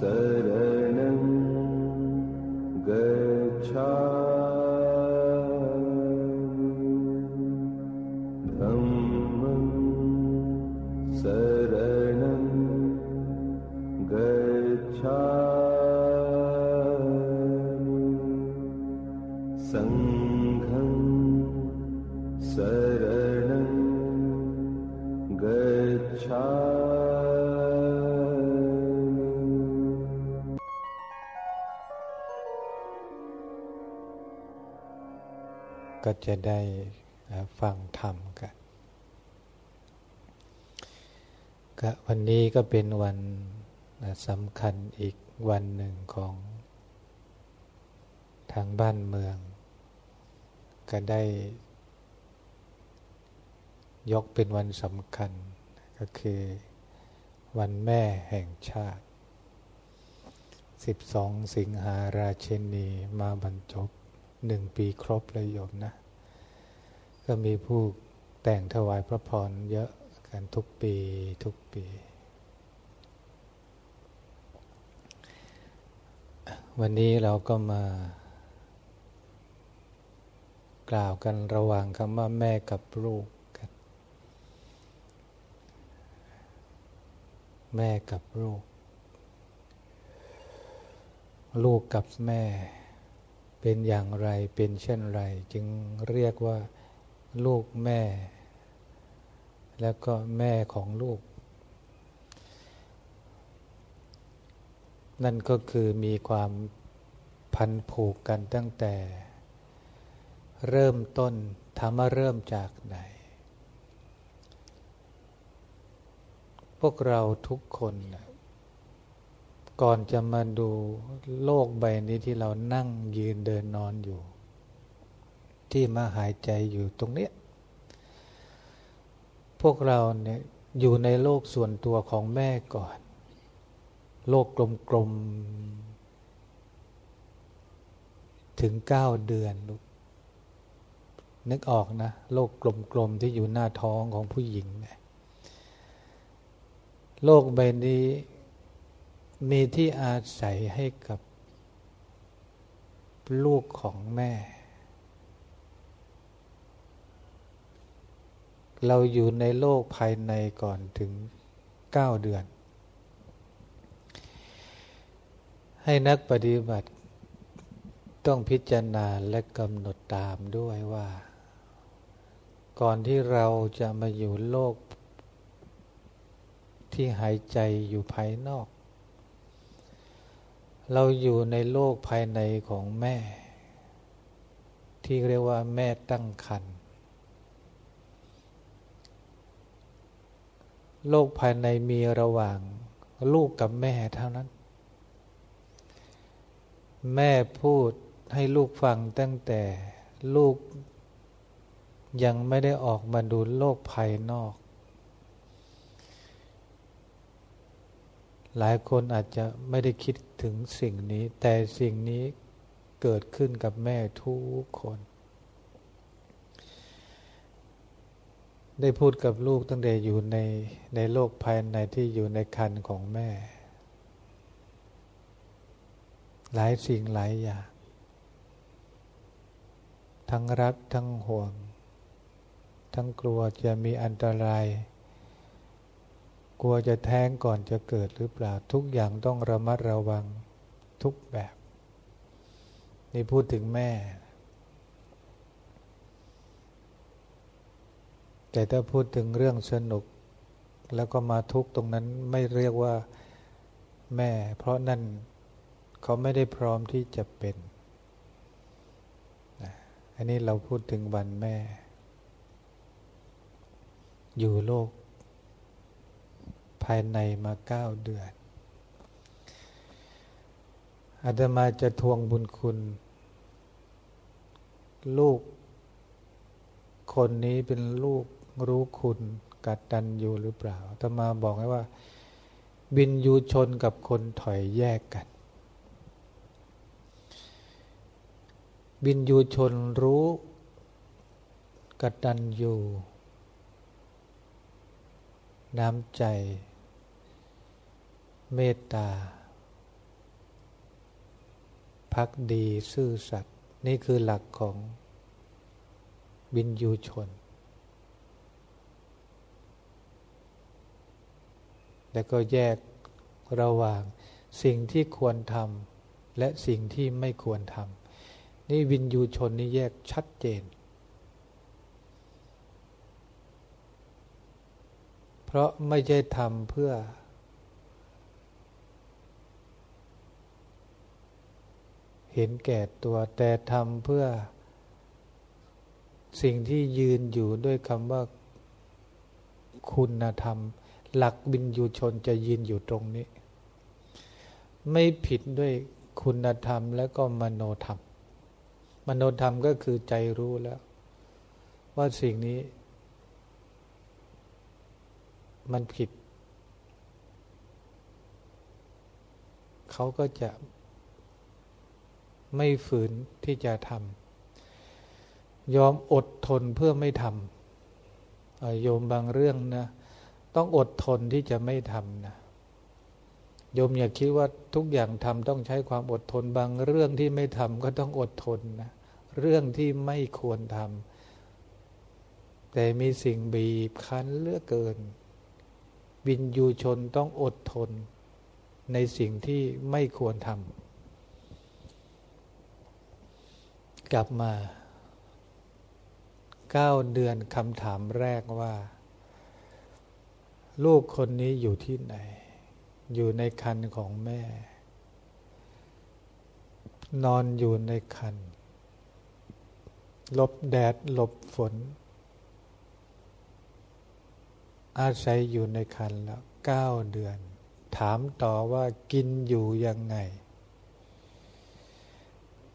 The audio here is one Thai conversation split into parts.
शरणं गच्छा ก็จะได้ฟังธรรมกันก็วันนี้ก็เป็นวันสำคัญอีกวันหนึ่งของทางบ้านเมือง ก็ได้ยกเป็นวันสำคัญ ก็คือวันแม่แห่งชาติ 12 สิงหาราชินีมาบรรจบ หนึ่งปีครบเลยโยมนะ ก็มีผู้แต่งถวายพระพรเยอะกันทุกปีทุกปี วันนี้เราก็มา กล่าวกันระหว่างคำว่าแม่กับลูกกัน แม่กับลูก ลูกกับแม่ เป็นอย่างไรเป็นเช่นไร จึงเรียกว่าลูกแม่ แล้วก็แม่ของลูก นั่นก็คือมีความพันผูกกันตั้งแต่ เริ่มต้นทำมาเริ่มจากไหน พวกเราทุกคนนะ ก่อนจะมาดูโลกใบนี้ที่เรานั่งยืนเดินนอนอยู่ ที่มาหายใจอยู่ตรงนี้พวกเราเนี่ยอยู่ในโลกส่วนตัวของแม่ก่อน โลกกลมๆ ถึงเก้าเดือนลูกนึกออกนะ โลกกลมๆ ที่อยู่หน้าท้องของผู้หญิงเนี่ยโลกใบนี้ มีที่อาศัยให้กับลูกของแม่ เราอยู่ในโลกภายในก่อนถึงเก้าเดือน ให้นักปฏิบัติต้องพิจารณาและกำหนดตามด้วยว่า ก่อนที่เราจะมาอยู่โลกที่หายใจอยู่ภายนอก เราอยู่ในโลกภายในของแม่ ที่เรียกว่าแม่ตั้งครรภ์โลกภายในมีระหว่างลูกกับแม่เท่านั้น แม่พูดให้ลูกฟังตั้งแต่ลูกยังไม่ได้ออกมาดูโลกภายนอก หลายคนอาจจะไม่ได้คิดถึงสิ่งนี้ แต่สิ่งนี้เกิดขึ้นกับแม่ทุกคน ได้พูดกับลูกตั้งแต่อยู่ในในโลกภายในที่อยู่ในคันของแม่ หลายสิ่งหลายอย่าง ทั้งรักทั้งห่วง ทั้งกลัวจะมีอันตราย กลัวจะแท้งก่อนจะเกิดหรือเปล่า ทุกอย่างต้องระมัดระวังทุกแบบ นี่พูดถึงแม่ แต่ถ้าพูดถึงเรื่องสนุก แล้วก็มาทุกตรงนั้นไม่เรียกว่าแม่ เพราะนั่นเขาไม่ได้พร้อมที่จะเป็น อันนี้เราพูดถึงวันแม่ อยู่โลกายในมาเก้าเดือนอาตมาจะทวงบุญคุณ ลูก คนนี้เป็นลูกรู้คุณกัดตันอยู่หรือเปล่าอาตมาบอกให้ว่า บินยูชนกับคนถอยแยกกัน บินยูชนรู้กัดตันอยู่น้ำใจ เมตตา พักดีซื่อสัตย์นี่คือหลักของบินยูชน แล้วก็แยกระหว่างสิ่งที่ควรทำและสิ่งที่ไม่ควรทำนี่วินยูชนนี่แยกชัดเจน เพราะไม่ใช่ทำเพื่อ เห็นแก่ตัว แต่ทำเพื่อ สิ่งที่ยืนอยู่ด้วยคำว่าคุณธรรม หลักบินยูชนจะยืนอยู่ตรงนี้ ไม่ผิดด้วยคุณธรรมและก็มโนธรรม มโนธรรมก็คือใจรู้แล้ว ว่าสิ่งนี้ มันผิด เขาก็จะ ไม่ฝืนที่จะทำยอมอดทนเพื่อไม่ทำโยมบางเรื่องนะ ต้องอดทนที่จะไม่ทำนะโยมอย่าคิดว่าทุกอย่างทำต้องใช้ความอดทนบางเรื่องที่ไม่ทำก็ต้องอดทนนะเรื่องที่ไม่ควรทำแต่มีสิ่งบีบคั้นเลือกเกินบินยูชนต้องอดทนในสิ่งที่ไม่ควรทำ กลับมาเก้าเดือนคำถามแรกว่า ลูกคนนี้อยู่ที่ไหน อยู่ในคันของแม่ นอนอยู่ในคันหลบแดดหลบฝน อาศัยอยู่ในคันแล้วเก้าเดือน ถามต่อว่ากินอยู่ยังไง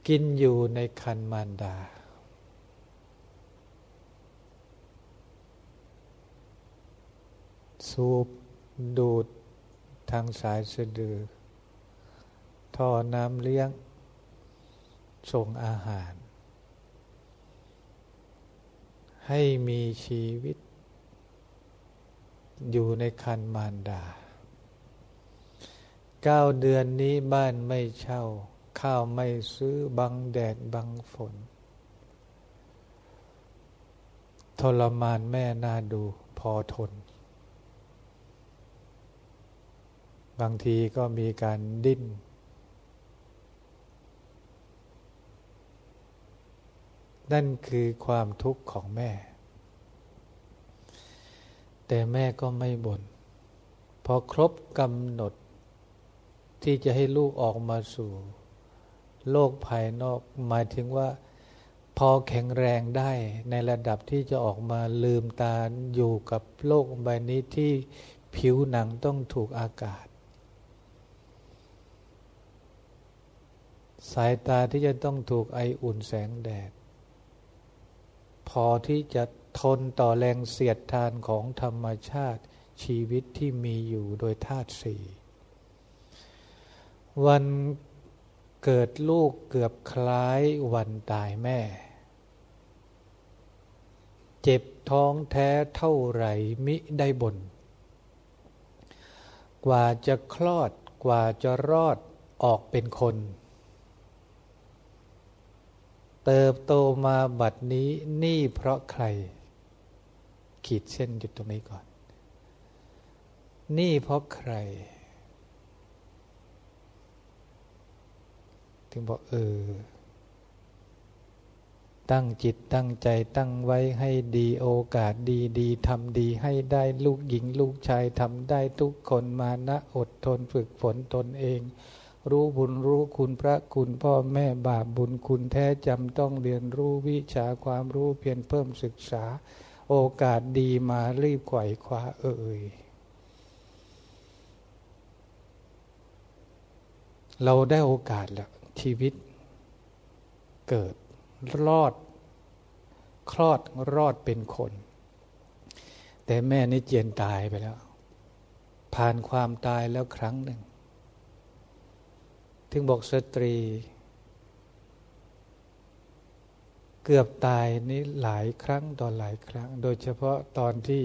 กินอยู่ในคันมารดา สูบดูดทางสายสะดือ ท่อน้ำเลี้ยง ส่งอาหาร ให้มีชีวิต อยู่ในคันมารดา เก้าเดือนนี้บ้านไม่เช่า ข้าวไม่ซื้อบังแดดบังฝน ทรมานแม่น่าดูพอทน บางทีก็มีการดิ้น นั่นคือความทุกข์ของแม่ แต่แม่ก็ไม่บน่นพอครบกำหนดที่จะให้ลูกออกมาสู่ โลกภายนอก หมายถึงว่า พอแข็งแรงได้ในระดับที่จะออกมาลืมตาอยู่กับโลกใบนี้ที่ผิวหนังต้องถูกอากาศ สายตาที่จะต้องถูกไออุ่นแสงแดด พอที่จะทนต่อแรงเสียดทานของธรรมชาติชีวิตที่มีอยู่โดยธาตุสี่วัน เกิดลูกเกือบคล้ายวันตายแม่ เจ็บท้องแท้เท่าไหร่มิได้บนกว่าจะคลอดกว่าจะรอดออกเป็นคน เติบโตมาบัดนี้นี่เพราะใคร ขีดเส้นอยู่ตรงนี้ก่อน นี่เพราะใคร ถึงบอกเออ ตั้งจิตตั้งใจตั้งไว้ให้ดีโอกาสดีดีทำดีให้ได้ลูกหญิงลูกชายทำได้ทุกคนมานะอดทนฝึกฝนตนเอง รู้บุญรู้คุณพระคุณพ่อแม่บาปบุญคุณแท้จำต้องเรียนรู้วิชาความรู้เพียรเพิ่มศึกษา โอกาสดีมารีบไขว่คว้าเอ่ยเราได้โอกาสแล้ว ชีวิต เกิดรอด คลอดรอดเป็นคน แต่แม่นี่เจียนตายไปแล้ว ผ่านความตายแล้วครั้งหนึ่ง ถึงบอกสตรี เกือบตายนี้หลายครั้งต่อหลายครั้ง โดยเฉพาะตอนที่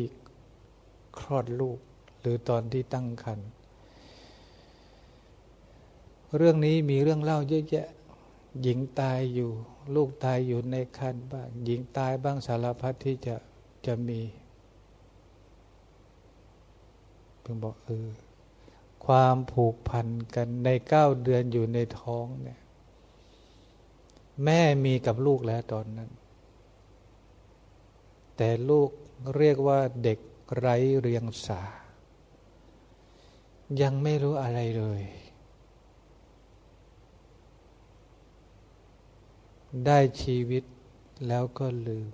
คลอดลูกหรือตอนที่ตั้งครรภ์ เรื่องนี้มีเรื่องเล่าเยอะแยะ หญิงตายอยู่ ลูกตายอยู่ในคันบ้าง หญิงตายบ้างสารพัดที่จะจะมีเพิ่งบอกเออความผูกพันกันในเก้าเดือนอยู่ในท้องเนี่ย แม่มีกับลูกแล้วตอนนั้น แต่ลูกเรียกว่าเด็กไร้เรียงสา ยังไม่รู้อะไรเลย ได้ชีวิตแล้วก็ลืม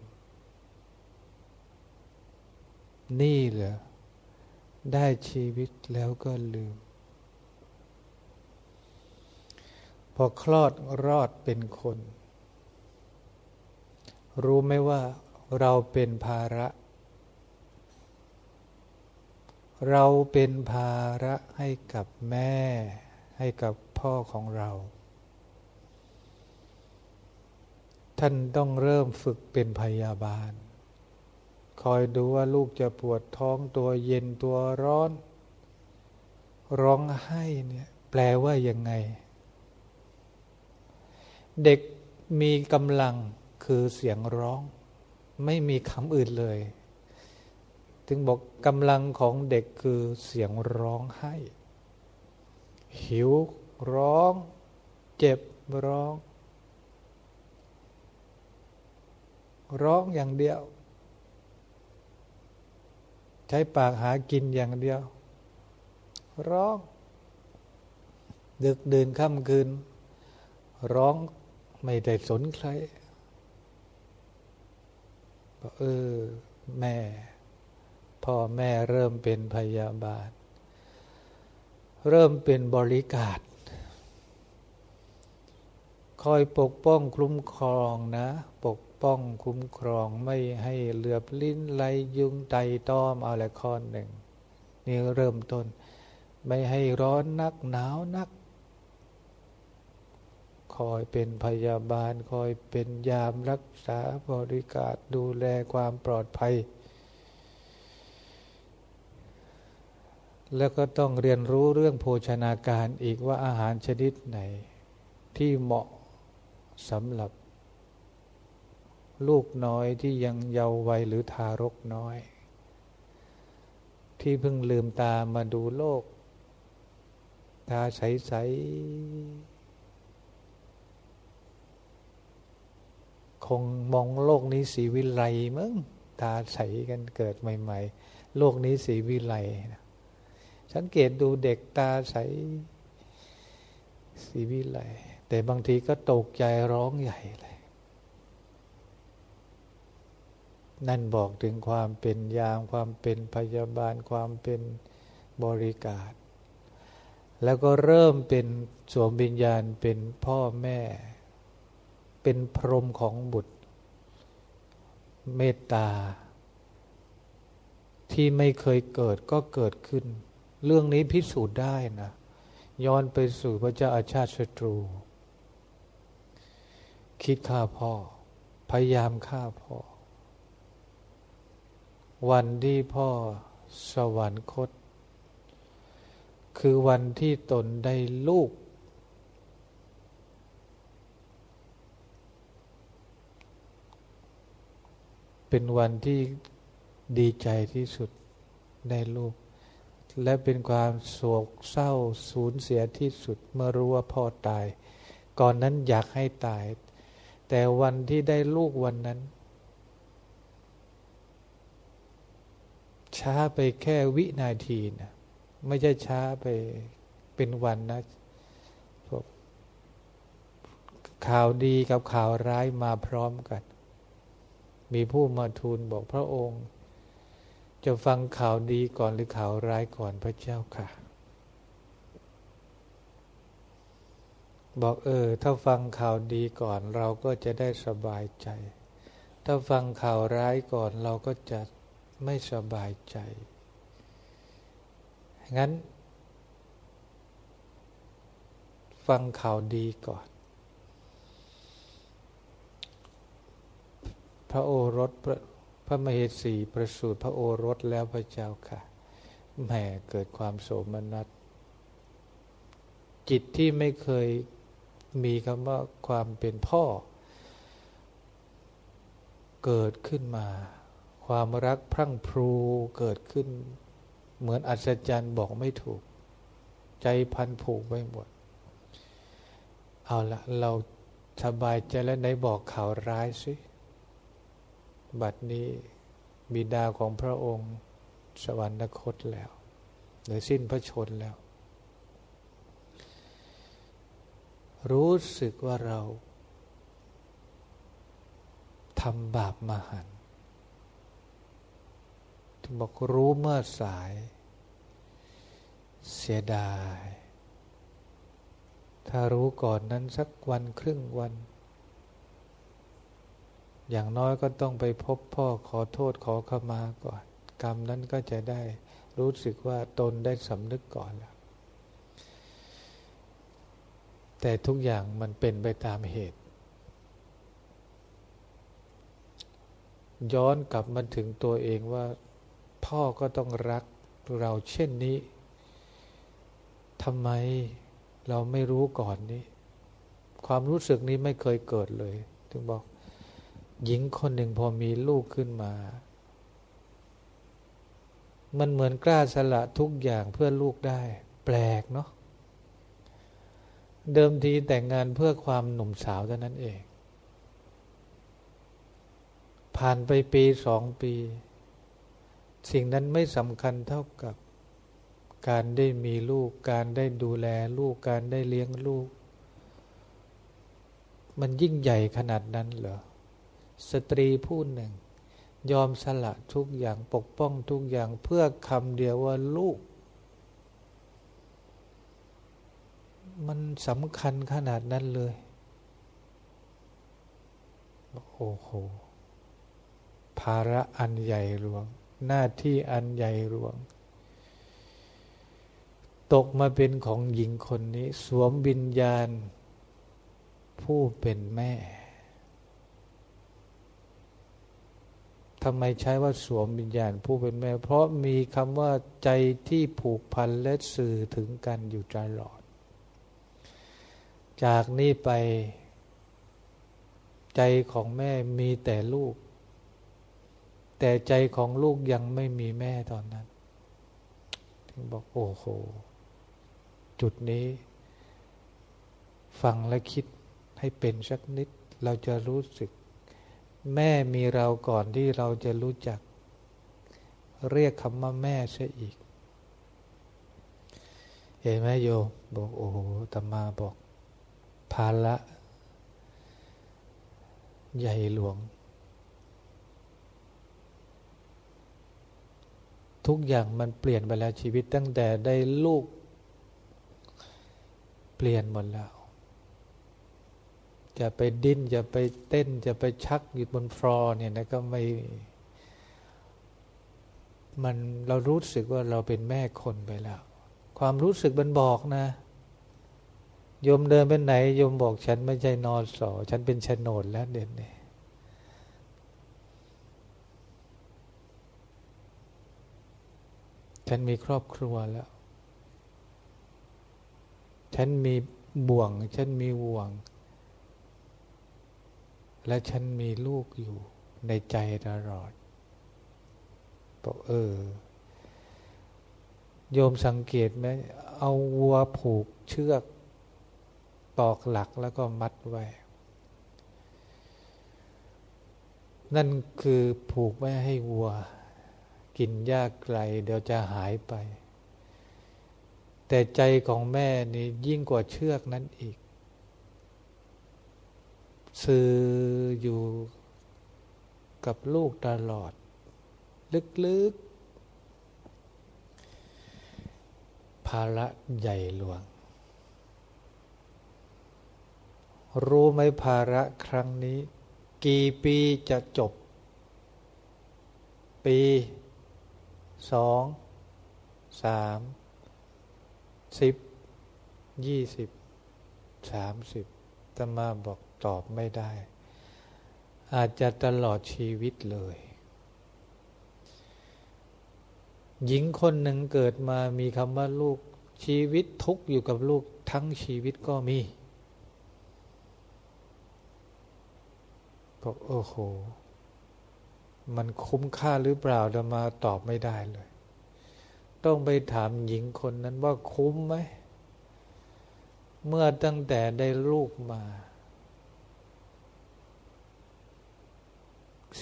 นี่เหรอได้ชีวิตแล้วก็ลืม พอคลอดรอดเป็นคน รู้ไหมว่าเราเป็นภาระ เราเป็นภาระให้กับแม่ ให้กับพ่อของเรา ท่านต้องเริ่มฝึกเป็นพยาบาล คอยดูว่าลูกจะปวดท้องตัวเย็นตัวร้อน ร้องไห้เนี่ยแปลว่ายังไง เด็กมีกำลังคือเสียงร้อง ไม่มีคำอื่นเลย ถึงบอกกำลังของเด็กคือเสียงร้องไห้ หิวร้อง เจ็บร้อง ร้องอย่างเดียว ใช้ปากหากินอย่างเดียว ร้อง ดึกดื่นค่ำคืน ร้องไม่ได้สนใครบอกเออ แม่ พ่อแม่เริ่มเป็นพยาบาล เริ่มเป็นบริการคอยปกป้องคุ้มครองนะ ปก ป้องคุ้มครองไม่ให้เหลือบลิ้นไหลยุงไตต้อมเอาละข้อหนึ่ง นี่เริ่มต้น ไม่ให้ร้อนนักหนาวนัก คอยเป็นพยาบาลคอยเป็นยามรักษาบริการดูแลความปลอดภัย แล้วก็ต้องเรียนรู้เรื่องโภชนาการอีกว่าอาหารชนิดไหน ที่เหมาะสำหรับ ลูกน้อยที่ยังเยาว์วัยหรือทารกน้อย ที่เพิ่งลืมตามาดูโลก ตาใส ๆ คงมองโลกนี้สีวิไลมั้งตาใสกันเกิดใหม่ ๆ โลกนี้สีวิไลสังเกตดูเด็กตาใส สีวิไลแต่บางทีก็ตกใจร้องใหญ่เลย นั่นบอกถึงความเป็นยาม ความเป็นพยาบาล ความเป็นบริการ แล้วก็เริ่มเป็นสวมวิญญาณเป็นพ่อแม่ เป็นพรหมของบุตร เมตตา ที่ไม่เคยเกิดก็เกิดขึ้น เรื่องนี้พิสูจน์ได้นะ ย้อนไปสู่พระเจ้าอาชาติศัตรู คิดฆ่าพ่อ พยายามฆ่าพ่อ วันที่พ่อสวรรคต คือวันที่ตนได้ลูก เป็นวันที่ดีใจที่สุดได้ลูก และเป็นความโศกเศร้าสูญเสียที่สุดเมื่อรู้ว่าพ่อตาย ก่อนนั้นอยากให้ตาย แต่วันที่ได้ลูกวันนั้น ช้าไปแค่วินาทีนะไม่ใช่ช้าไปเป็นวันนะข่าวดีกับข่าวร้ายมาพร้อมกัน มีผู้มาทูลบอกพระองค์ จะฟังข่าวดีก่อนหรือข่าวร้ายก่อนพระเจ้าค่ะ บอกเออ ถ้าฟังข่าวดีก่อนเราก็จะได้สบายใจ ถ้าฟังข่าวร้ายก่อนเราก็จะ ไม่สบายใจ งั้น ฟังข่าวดีก่อน พระโอรสพระพระมเหสีประสูติพระโอรสแล้วพระเจ้าค่ะแหมเกิดความโสมนัส จิตที่ไม่เคยมีคำว่าความเป็นพ่อ เกิดขึ้นมา ความรักพรั่งพรูเกิดขึ้น เหมือนอัศจรรย์บอกไม่ถูก ใจพันผูกไปหมด เอาละเราสบายใจแล้วไหนบอกข่าวร้ายสิบัดนี้บิดาของพระองค์สวรรคตแล้ว หรือสิ้นพระชนแล้ว รู้สึกว่าเราทำบาปมหัน บอกรู้เมื่อสาย เสียดาย ถ้ารู้ก่อนนั้นสักวันครึ่งวัน อย่างน้อยก็ต้องไปพบพ่อขอโทษขอขมาก่อน กรรมนั้นก็จะได้รู้สึกว่าตนได้สำนึกก่อนแล้วแต่ทุกอย่างมันเป็นไปตามเหตุ ย้อนกลับมาถึงตัวเองว่า พ่อก็ต้องรักเราเช่นนี้ทำไมเราไม่รู้ก่อนนี้ ความรู้สึกนี้ไม่เคยเกิดเลย ถึงบอก หญิงคนหนึ่งพอมีลูกขึ้นมา มันเหมือนกล้าสละทุกอย่างเพื่อลูกได้ แปลกเนาะเดิมทีแต่งงานเพื่อความหนุ่มสาวเท่านั้นเอง ผ่านไปปีสองปี สิ่งนั้นไม่สำคัญเท่ากับการได้มีลูก การได้ดูแลลูก การได้เลี้ยงลูก มันยิ่งใหญ่ขนาดนั้นเหรอ สตรีผู้หนึ่ง ยอมสละทุกอย่างปกป้องทุกอย่างเพื่อคำเดียวว่าลูก มันสำคัญขนาดนั้นเลย โอ้โห ภาระอันใหญ่หลวง หน้าที่อันใหญ่หลวง ตกมาเป็นของหญิงคนนี้ สวมวิญญาณ ผู้เป็นแม่ทำไมใช้ว่าสวมวิญญาณผู้เป็นแม่ เพราะมีคำว่าใจที่ผูกพันและสื่อถึงกันอยู่ตลอด จากนี้ไป ใจของแม่มีแต่ลูก แต่ใจของลูกยังไม่มีแม่ตอนนั้น ถึงบอกโอ้โห จุดนี้ ฟังและคิดให้เป็นสักนิด เราจะรู้สึก แม่มีเราก่อนที่เราจะรู้จัก เรียกคำว่าแม่เสียอีก เห็นไหมโยมบอกโอ้โหตมาบอกภาระใหญ่หลวง ทุกอย่างมันเปลี่ยนไปแล้วชีวิตตั้งแต่ได้ลูก เปลี่ยนหมดแล้ว จะไปดิ้นจะไปเต้นจะไปชักอยู่บนฟลอร์เนี่ยนะก็ไม่ มันเรารู้สึกว่าเราเป็นแม่คนไปแล้ว ความรู้สึกมันบอกนะโยมเดินไปไหนโยมบอกฉันไม่ใช่นอนสอ ฉันเป็นชนดแล้วเด่นเนี่ย ฉันมีครอบครัวแล้ว ฉันมีบ่วง ฉันมีห่วง และฉันมีลูกอยู่ในใจตลอดบอกเออ โยมสังเกตไหมเอาวัวผูกเชือกตอกหลักแล้วก็มัดไว้ นั่นคือผูกไม่ให้วัว กินหญ้าไกล เดี๋ยวจะหายไป แต่ใจของแม่นี่ยิ่งกว่าเชือกนั้นอีกสื่ออยู่กับลูกตลอด ลึกๆ ภาระใหญ่หลวง รู้ไหมภาระครั้งนี้ กี่ปีจะจบ ปี สองสามสิบยี่สิบสามสิบตมาบอกตอบไม่ได้ อาจจะตลอดชีวิตเลย หญิงคนหนึ่งเกิดมามีคำว่าลูกชีวิตทุกอยู่กับลูกทั้งชีวิตก็มีบอกโอ้โห มันคุ้มค่าหรือเปล่าจะมาตอบไม่ได้เลย ต้องไปถามหญิงคนนั้นว่าคุ้มไหม เมื่อตั้งแต่ได้ลูกมา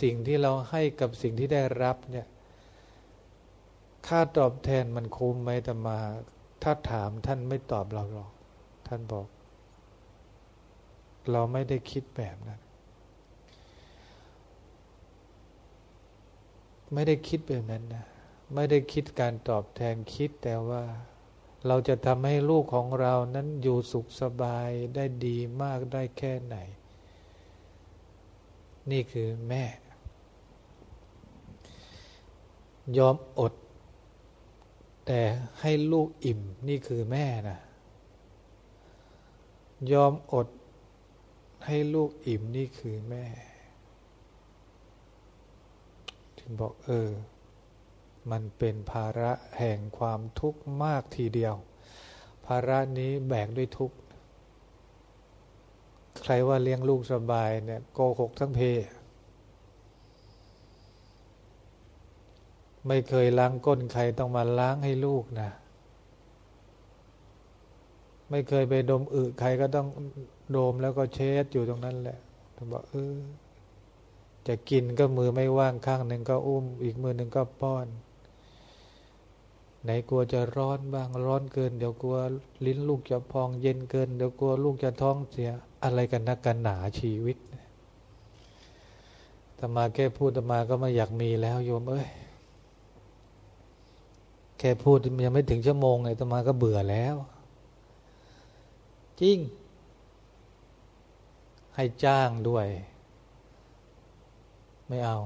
สิ่งที่เราให้กับสิ่งที่ได้รับเนี่ยค่าตอบแทนมันคุ้มไหมแต่มา ถ้าถามท่านไม่ตอบเราหรอก ท่านบอก เราไม่ได้คิดแบบนั้น ไม่ได้คิดแบบนั้นนะไม่ได้คิดการตอบแทนคิดแต่ว่า เราจะทำให้ลูกของเรานั้นอยู่สุขสบายได้ดีมากได้แค่ไหน นี่คือแม่ ยอมอด แต่ให้ลูกอิ่ม นี่คือแม่นะยอมอดให้ลูกอิ่มนี่คือแม่ งบอกเออ มันเป็นภาระแห่งความทุกข์มากทีเดียว ภาระนี้แบกด้วยทุกข์ ใครว่าเลี้ยงลูกสบายเนี่ยโกหกทั้งเพ ไม่เคยล้างก้นใครต้องมาล้างให้ลูกนะไม่เคยไปดมอึใครก็ต้องโดมแล้วก็เช็ดอยู่ตรงนั้นแหละต้องบอกเออ จะกินก็มือไม่ว่างข้างหนึ่งก็อุ้ม อีกมือหนึ่งก็ป้อน ไหนกลัวจะร้อนบ้างร้อนเกิน เดี๋ยวกลัวลิ้นลูกจะพองเย็นเกิน เดี๋ยวกลัวลูกจะท้องเสียอะไรกันนักกันหนาชีวิตตมาแค่พูดตมาก็ไม่อยากมีแล้วโยมเอ้ยแค่พูดยังไม่ถึงชั่วโมงเลยตมาก็เบื่อแล้ว จริง ให้จ้างด้วย ไม่เอา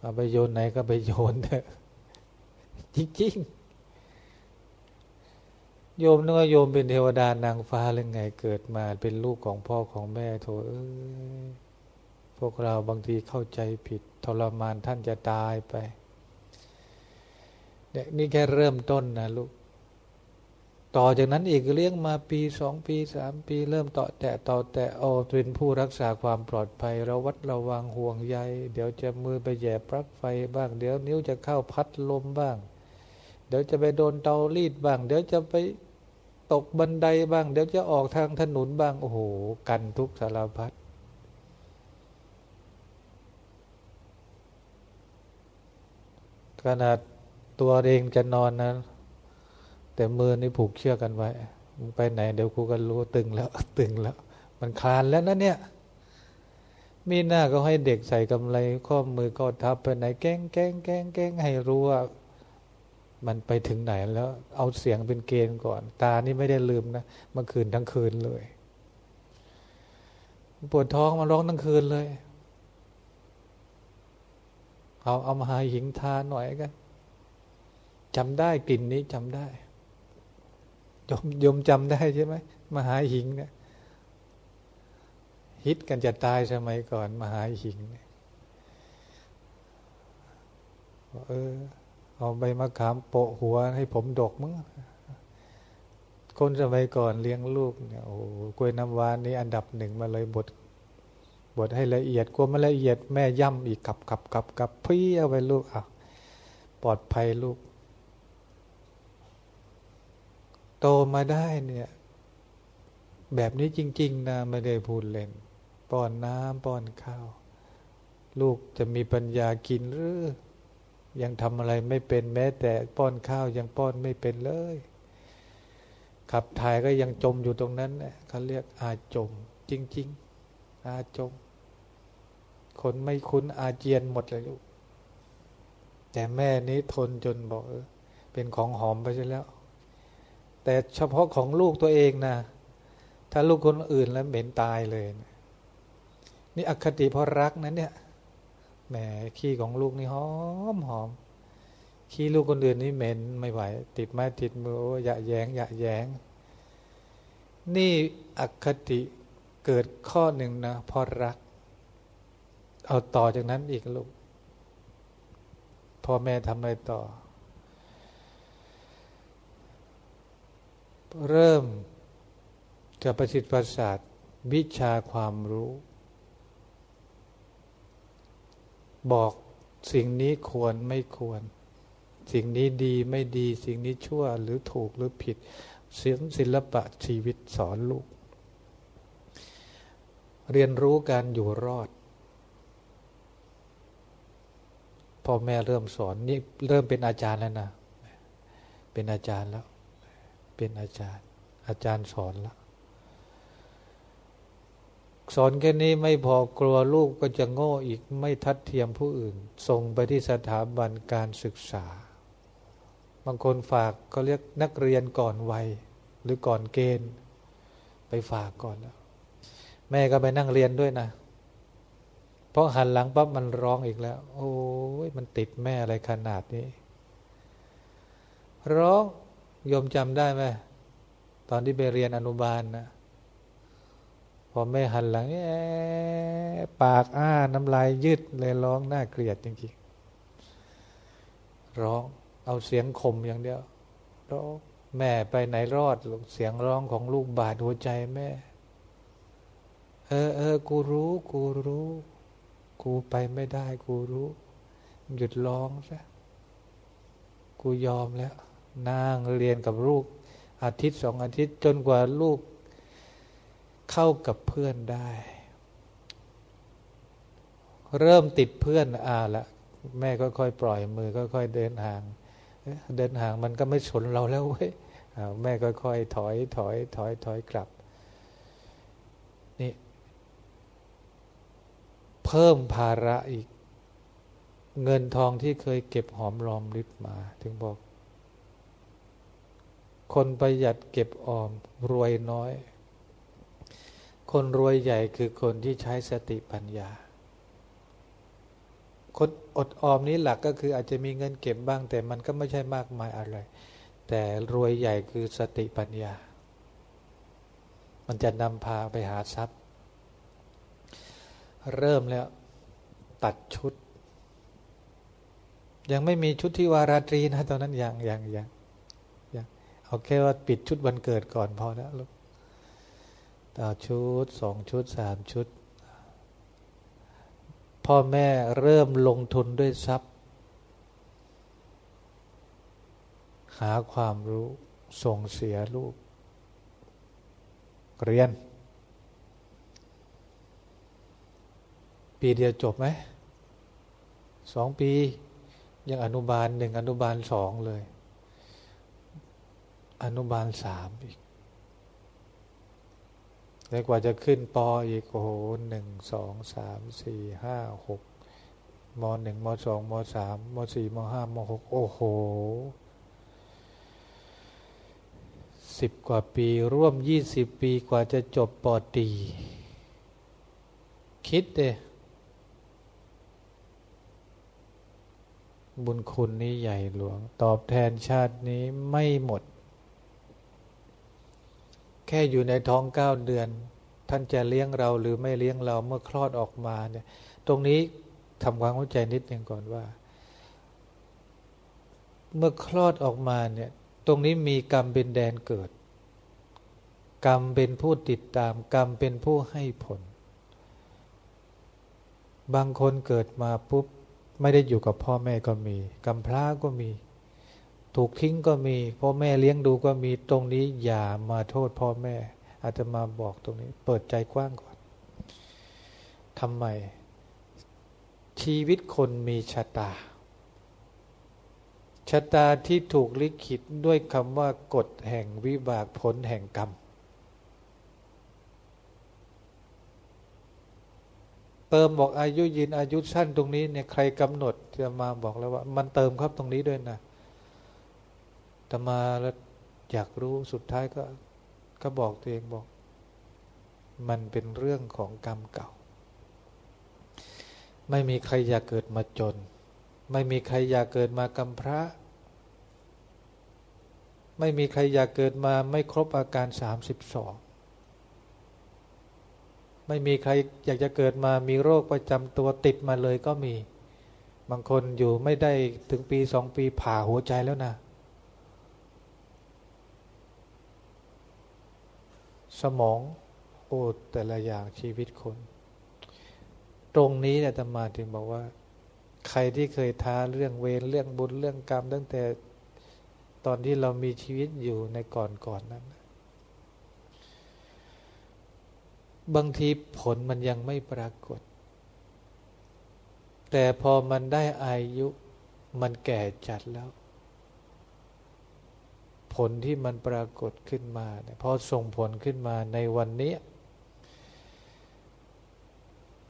เอาไปโยนไหนก็ไปโยนเถอะ จริงๆ โยมนึกว่าโยมเป็นเทวดานางฟ้าหรือไงเกิดมาเป็นลูกของพ่อของแม่โถเอ้ยพวกเราบางทีเข้าใจผิดทรมานท่านจะตายไปเนี่ยนี่แค่เริ่มต้นนะลูก ต่อจากนั้นอีกเลี้ยงมาปีสองปีสามปี เริ่มต่อแตะต่อแตะโอ้เป็นผู้รักษาความปลอดภัยระวัดระวังห่วงใย เดี๋ยวจะมือไปแย่ปลั๊กไฟบ้าง เดี๋ยวนิ้วจะเข้าพัดลมบ้าง เดี๋ยวจะไปโดนเตารีดบ้าง เดี๋ยวจะไปตกบันไดบ้าง เดี๋ยวจะออกทางถนนบ้าง โอ้โห กันทุกสารพัดขนาดตัวเองจะนอนนะ แต่มือนี่ผูกเชือกกันไว้ไปไหน เดี๋ยวกูก็รู้ตึงแล้วตึงแล้ว มันคลานแล้วนะเนี่ย มีหน้าก็ให้เด็กใส่กำไร ข้อมือก็ทับไปไหนแก้งแก้งแก้งแก้งให้รู้ว่า มันไปถึงไหนแล้ว เอาเสียงเป็นเกณฑ์ก่อน ตานี่ไม่ได้ลืมนะเมื่อคืนทั้งคืนเลยปวดท้องมาร้องทั้งคืนเลย เอาเอามาหาหิงทาหน่อยกันจำได้กลิ่นนี้จำได้ ยมยมจำได้ใช่ไหมมหาหิงเนี่ยฮิตกันจะตายสมัยก่อน มหาหิงเนี่ยเออเอาใบมะขามโปะหัวให้ผมดกมั้งคนสมัยก่อนเลี้ยงลูกเนี่ยโอ้กล้วยน้ำว้านี่อันดับหนึ่งมาเลยบดบดให้ละเอียดกลัวมันละเอียดแม่ย่ำอีกกับกับกับกับพี่เอาไปลูกอะปลอดภัยลูก โตมาได้เนี่ย แบบนี้จริง ๆ นะไม่ได้พูดเล่น ป้อนน้ำป้อนข้าว ลูกจะมีปัญญากินหรือยังทำอะไรไม่เป็นแม้แต่ป้อนข้าวยังป้อนไม่เป็นเลย ขับถ่ายก็ยังจมอยู่ตรงนั้นเขาเรียกอาจม จริง ๆ อาจม คนไม่คุ้นอาเจียนหมดเลยลูกแต่แม่นี้ทนจนบอกเออเป็นของหอมไปใช่แล้ว แต่เฉพาะของลูกตัวเองนะ ถ้าลูกคนอื่นแล้วเหม็นตายเลย นี่อคติเพราะรักนะเนี่ยแหมขี้ของลูกนี่หอมหอมขี้ลูกคนอื่นนี่เหม็นไม่ไหว ติดไม้ติดมืออย่าแยงอย่าแยง นี่อคติเกิดข้อหนึ่งนะเพราะรัก เอาต่อจากนั้นอีกลูกพ่อแม่ทำอะไรต่อ เริ่มจะประสิทธิ์ประสาทวิชาความรู้ บอกสิ่งนี้ควรไม่ควร สิ่งนี้ดีไม่ดี สิ่งนี้ชั่วหรือถูกหรือผิดเสียงศิลปะชีวิตสอนลูก เรียนรู้การอยู่รอดพ่อแม่เริ่มสอนนี่เริ่มเป็นอาจารย์แล้วนะ เป็นอาจารย์แล้ว เป็นอาจารย์ อาจารย์สอนแล้วสอนแค่นี้ไม่พอกลัวลูกก็จะโง่อีกไม่ทัดเทียมผู้อื่น ส่งไปที่สถาบันการศึกษา บางคนฝากก็เรียกนักเรียนก่อนวัย หรือก่อนเกณฑ์ ไปฝากก่อนแล้วแม่ก็ไปนั่งเรียนด้วยนะเพราะหันหลังปั๊บมันร้องอีกแล้ว โอ้ยมันติดแม่อะไรขนาดนี้ ร้อง ยมจำได้ไหมตอนที่ไปเรียนอนุบาลนะพอแม่หันหลังปากอ้าน้ำลายยืดเลยร้องน่าเกลียดจริงๆร้องเอาเสียงคมอย่างเดียวร้องแม่ไปไหนรอดลูกเสียงร้องของลูกบาดหัวใจแม่ เออเออกูรู้กูรู้ กูไปไม่ได้กูรู้ หยุดร้องซะกูยอมแล้ว นั่งเรียนกับลูกอาทิตย์สองอาทิตย์จนกว่าลูกเข้ากับเพื่อนได้ เริ่มติดเพื่อนอ่าละแม่ก็ค่อยปล่อยมือก็ค่อยเดินห่าง เดินห่างมันก็ไม่สนเราแล้วเว้ยแม่ก็ค่อยถอยถอยถอยถอยกลับนี่เพิ่มภาระอีก เงินทองที่เคยเก็บหอมรอมริบมา ถึงบอก คนประหยัดเก็บออมรวยน้อย คนรวยใหญ่คือคนที่ใช้สติปัญญา คนอดออมนี้หลักก็คืออาจจะมีเงินเก็บบ้าง แต่มันก็ไม่ใช่มากมายอะไร แต่รวยใหญ่คือสติปัญญา มันจะนำพาไปหาทรัพย์ เริ่มแล้วตัดชุด ยังไม่มีชุดที่วาราตรีนะตอนนั้นยังยังยังยัง เอาแค่ว่าปิดชุดวันเกิดก่อนพอแล้วลูกต่อชุดสองชุดสามชุด พ่อแม่เริ่มลงทุนด้วยทรัพย์ หาความรู้ส่งเสียลูก เรียน ปีเดียวจบไหมสองปี ยังอนุบาลหนึ่งอนุบาลสองเลย อนุบาลสามอีกแล้วกว่าจะขึ้นปออีกโอ้โหหนึ่งสองสามสี่ห้าหกมหนึ่งมสองมสามมสี่มห้ามหกโอ้โหสิบกว่าปี ร่วมยี่สิบปีกว่าจะจบปอตี คิดเดบุญคุณนี้ใหญ่หลวง ตอบแทนชาตินี้ไม่หมด แค่อยู่ในท้องเก้าเดือน ท่านจะเลี้ยงเราหรือไม่เลี้ยงเราเมื่อคลอดออกมาเนี่ย ตรงนี้ทำความเข้าใจนิดหนึ่งก่อนว่า เมื่อคลอดออกมาเนี่ย ตรงนี้มีกรรมเป็นแดนเกิด กรรมเป็นผู้ติดตาม กรรมเป็นผู้ให้ผล บางคนเกิดมาปุ๊บ ไม่ได้อยู่กับพ่อแม่ก็มีกำพร้าก็มี ถูกทิ้งก็มีพ่อแม่เลี้ยงดูก็มีตรงนี้อย่ามาโทษพ่อแม่อาจจะมาบอกตรงนี้ เปิดใจกว้างก่อนทำไม ชีวิตคนมีชะตาชะตาที่ถูกลิขิตด้วยคำว่ากฎแห่งวิบากผลแห่งกรรม เติมบอกอายุยืนอายุสั้นตรงนี้เนี่ยใครกำหนดจะมาบอกแล้วว่า มันเติมครับตรงนี้ด้วยนะ ตมาแล้วอยากรู้สุดท้ายก็ ก็บอกตัวเองบอก มันเป็นเรื่องของกรรมเก่า ไม่มีใครอยากเกิดมาจน ไม่มีใครอยากเกิดมากำพระ ไม่มีใครอยากเกิดมาไม่ครบอาการสามสิบสองไม่มีใครอยากจะเกิดมามีโรคประจำตัวติดมาเลยก็มี บางคนอยู่ไม่ได้ถึงปีสองปีผ่าหัวใจแล้วนะ สมองโอ้แต่ละอย่างชีวิตคน ตรงนี้เนี่ยตมาถึงบอกว่า ใครที่เคยท้าเรื่องเวรเรื่องบุญเรื่องกรรม ตั้งแต่ตอนที่เรามีชีวิตอยู่ในก่อนก่อนนั้น บางทีผลมันยังไม่ปรากฏ แต่พอมันได้อายุมันแก่จัดแล้ว ลที่มันปรากฏขึ้นมาเนี่ยพอส่งผลขึ้นมาในวันนี้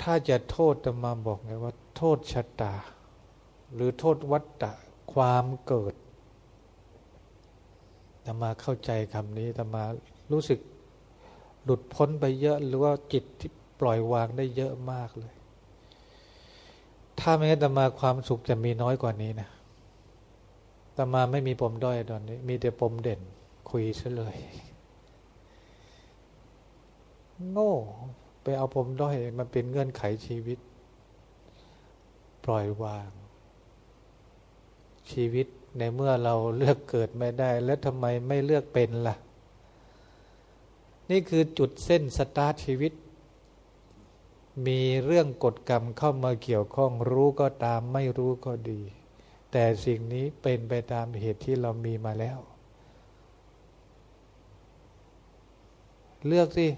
ถ้าจะโทษจะมาบอกไงว่า โทษชะตา หรือโทษวัฏฏะความเกิดจะมาเข้าใจคำนี้จะมารู้สึกหลุดพ้นไปเยอะหรือว่าจิตที่ปล่อยวางได้เยอะมากเลย ถ้าไม่งั้นตมาความสุขจะมีน้อยกว่านี้นะ ตมาไม่มีปมด้อยตอนนี้ มีแต่ปมเด่น คุยซะเลย โง่ ไปเอาปมด้อยมาเป็นเงื่อนไขชีวิต ปล่อยวาง ชีวิตในเมื่อเราเลือกเกิดไม่ได้ แล้วทำไมไม่เลือกเป็นละ่ะ นี่คือจุดเส้นสตาร์ทชีวิต มีเรื่องกฎกรรมเข้ามาเกี่ยวข้องรู้ก็ตามไม่รู้ก็ดี แต่สิ่งนี้เป็นไปตามเหตุที่เรามีมาแล้ว เลือกสิ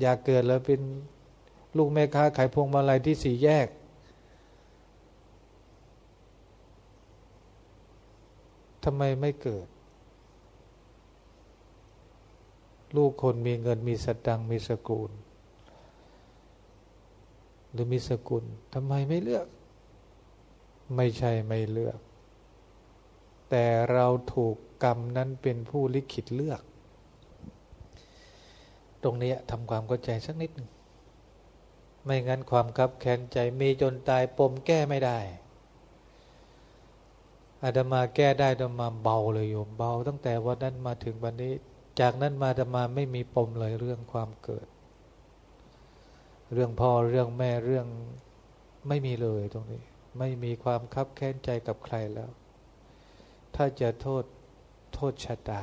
อยากเกิดแล้วเป็นลูกแม่ค้าขายพวงมาลัยที่สี่แยก ทำไมไม่เกิด ลูกคนมีเงินมีสตังมีสกุล หรือมีสกุลทำไมไม่เลือก ไม่ใช่ไม่เลือก แต่เราถูกกรรมนั้นเป็นผู้ลิขิตเลือก ตรงนี้ทำความเข้าใจสักนิดหนึ่งไม่งั้นความคับแค้นใจมีจนตายปมแก้ไม่ได้อาตมาแก้ได้อาตมาเบาเลยโยมเบา ตั้งแต่วันนั้นมาถึงวันนี้ จากนั้นมาอาตมาไม่มีปมเลยเรื่องความเกิด เรื่องพ่อเรื่องแม่เรื่องไม่มีเลยตรงนี้ ไม่มีความคับแค้นใจกับใครแล้ว ถ้าจะโทษโทษชะตา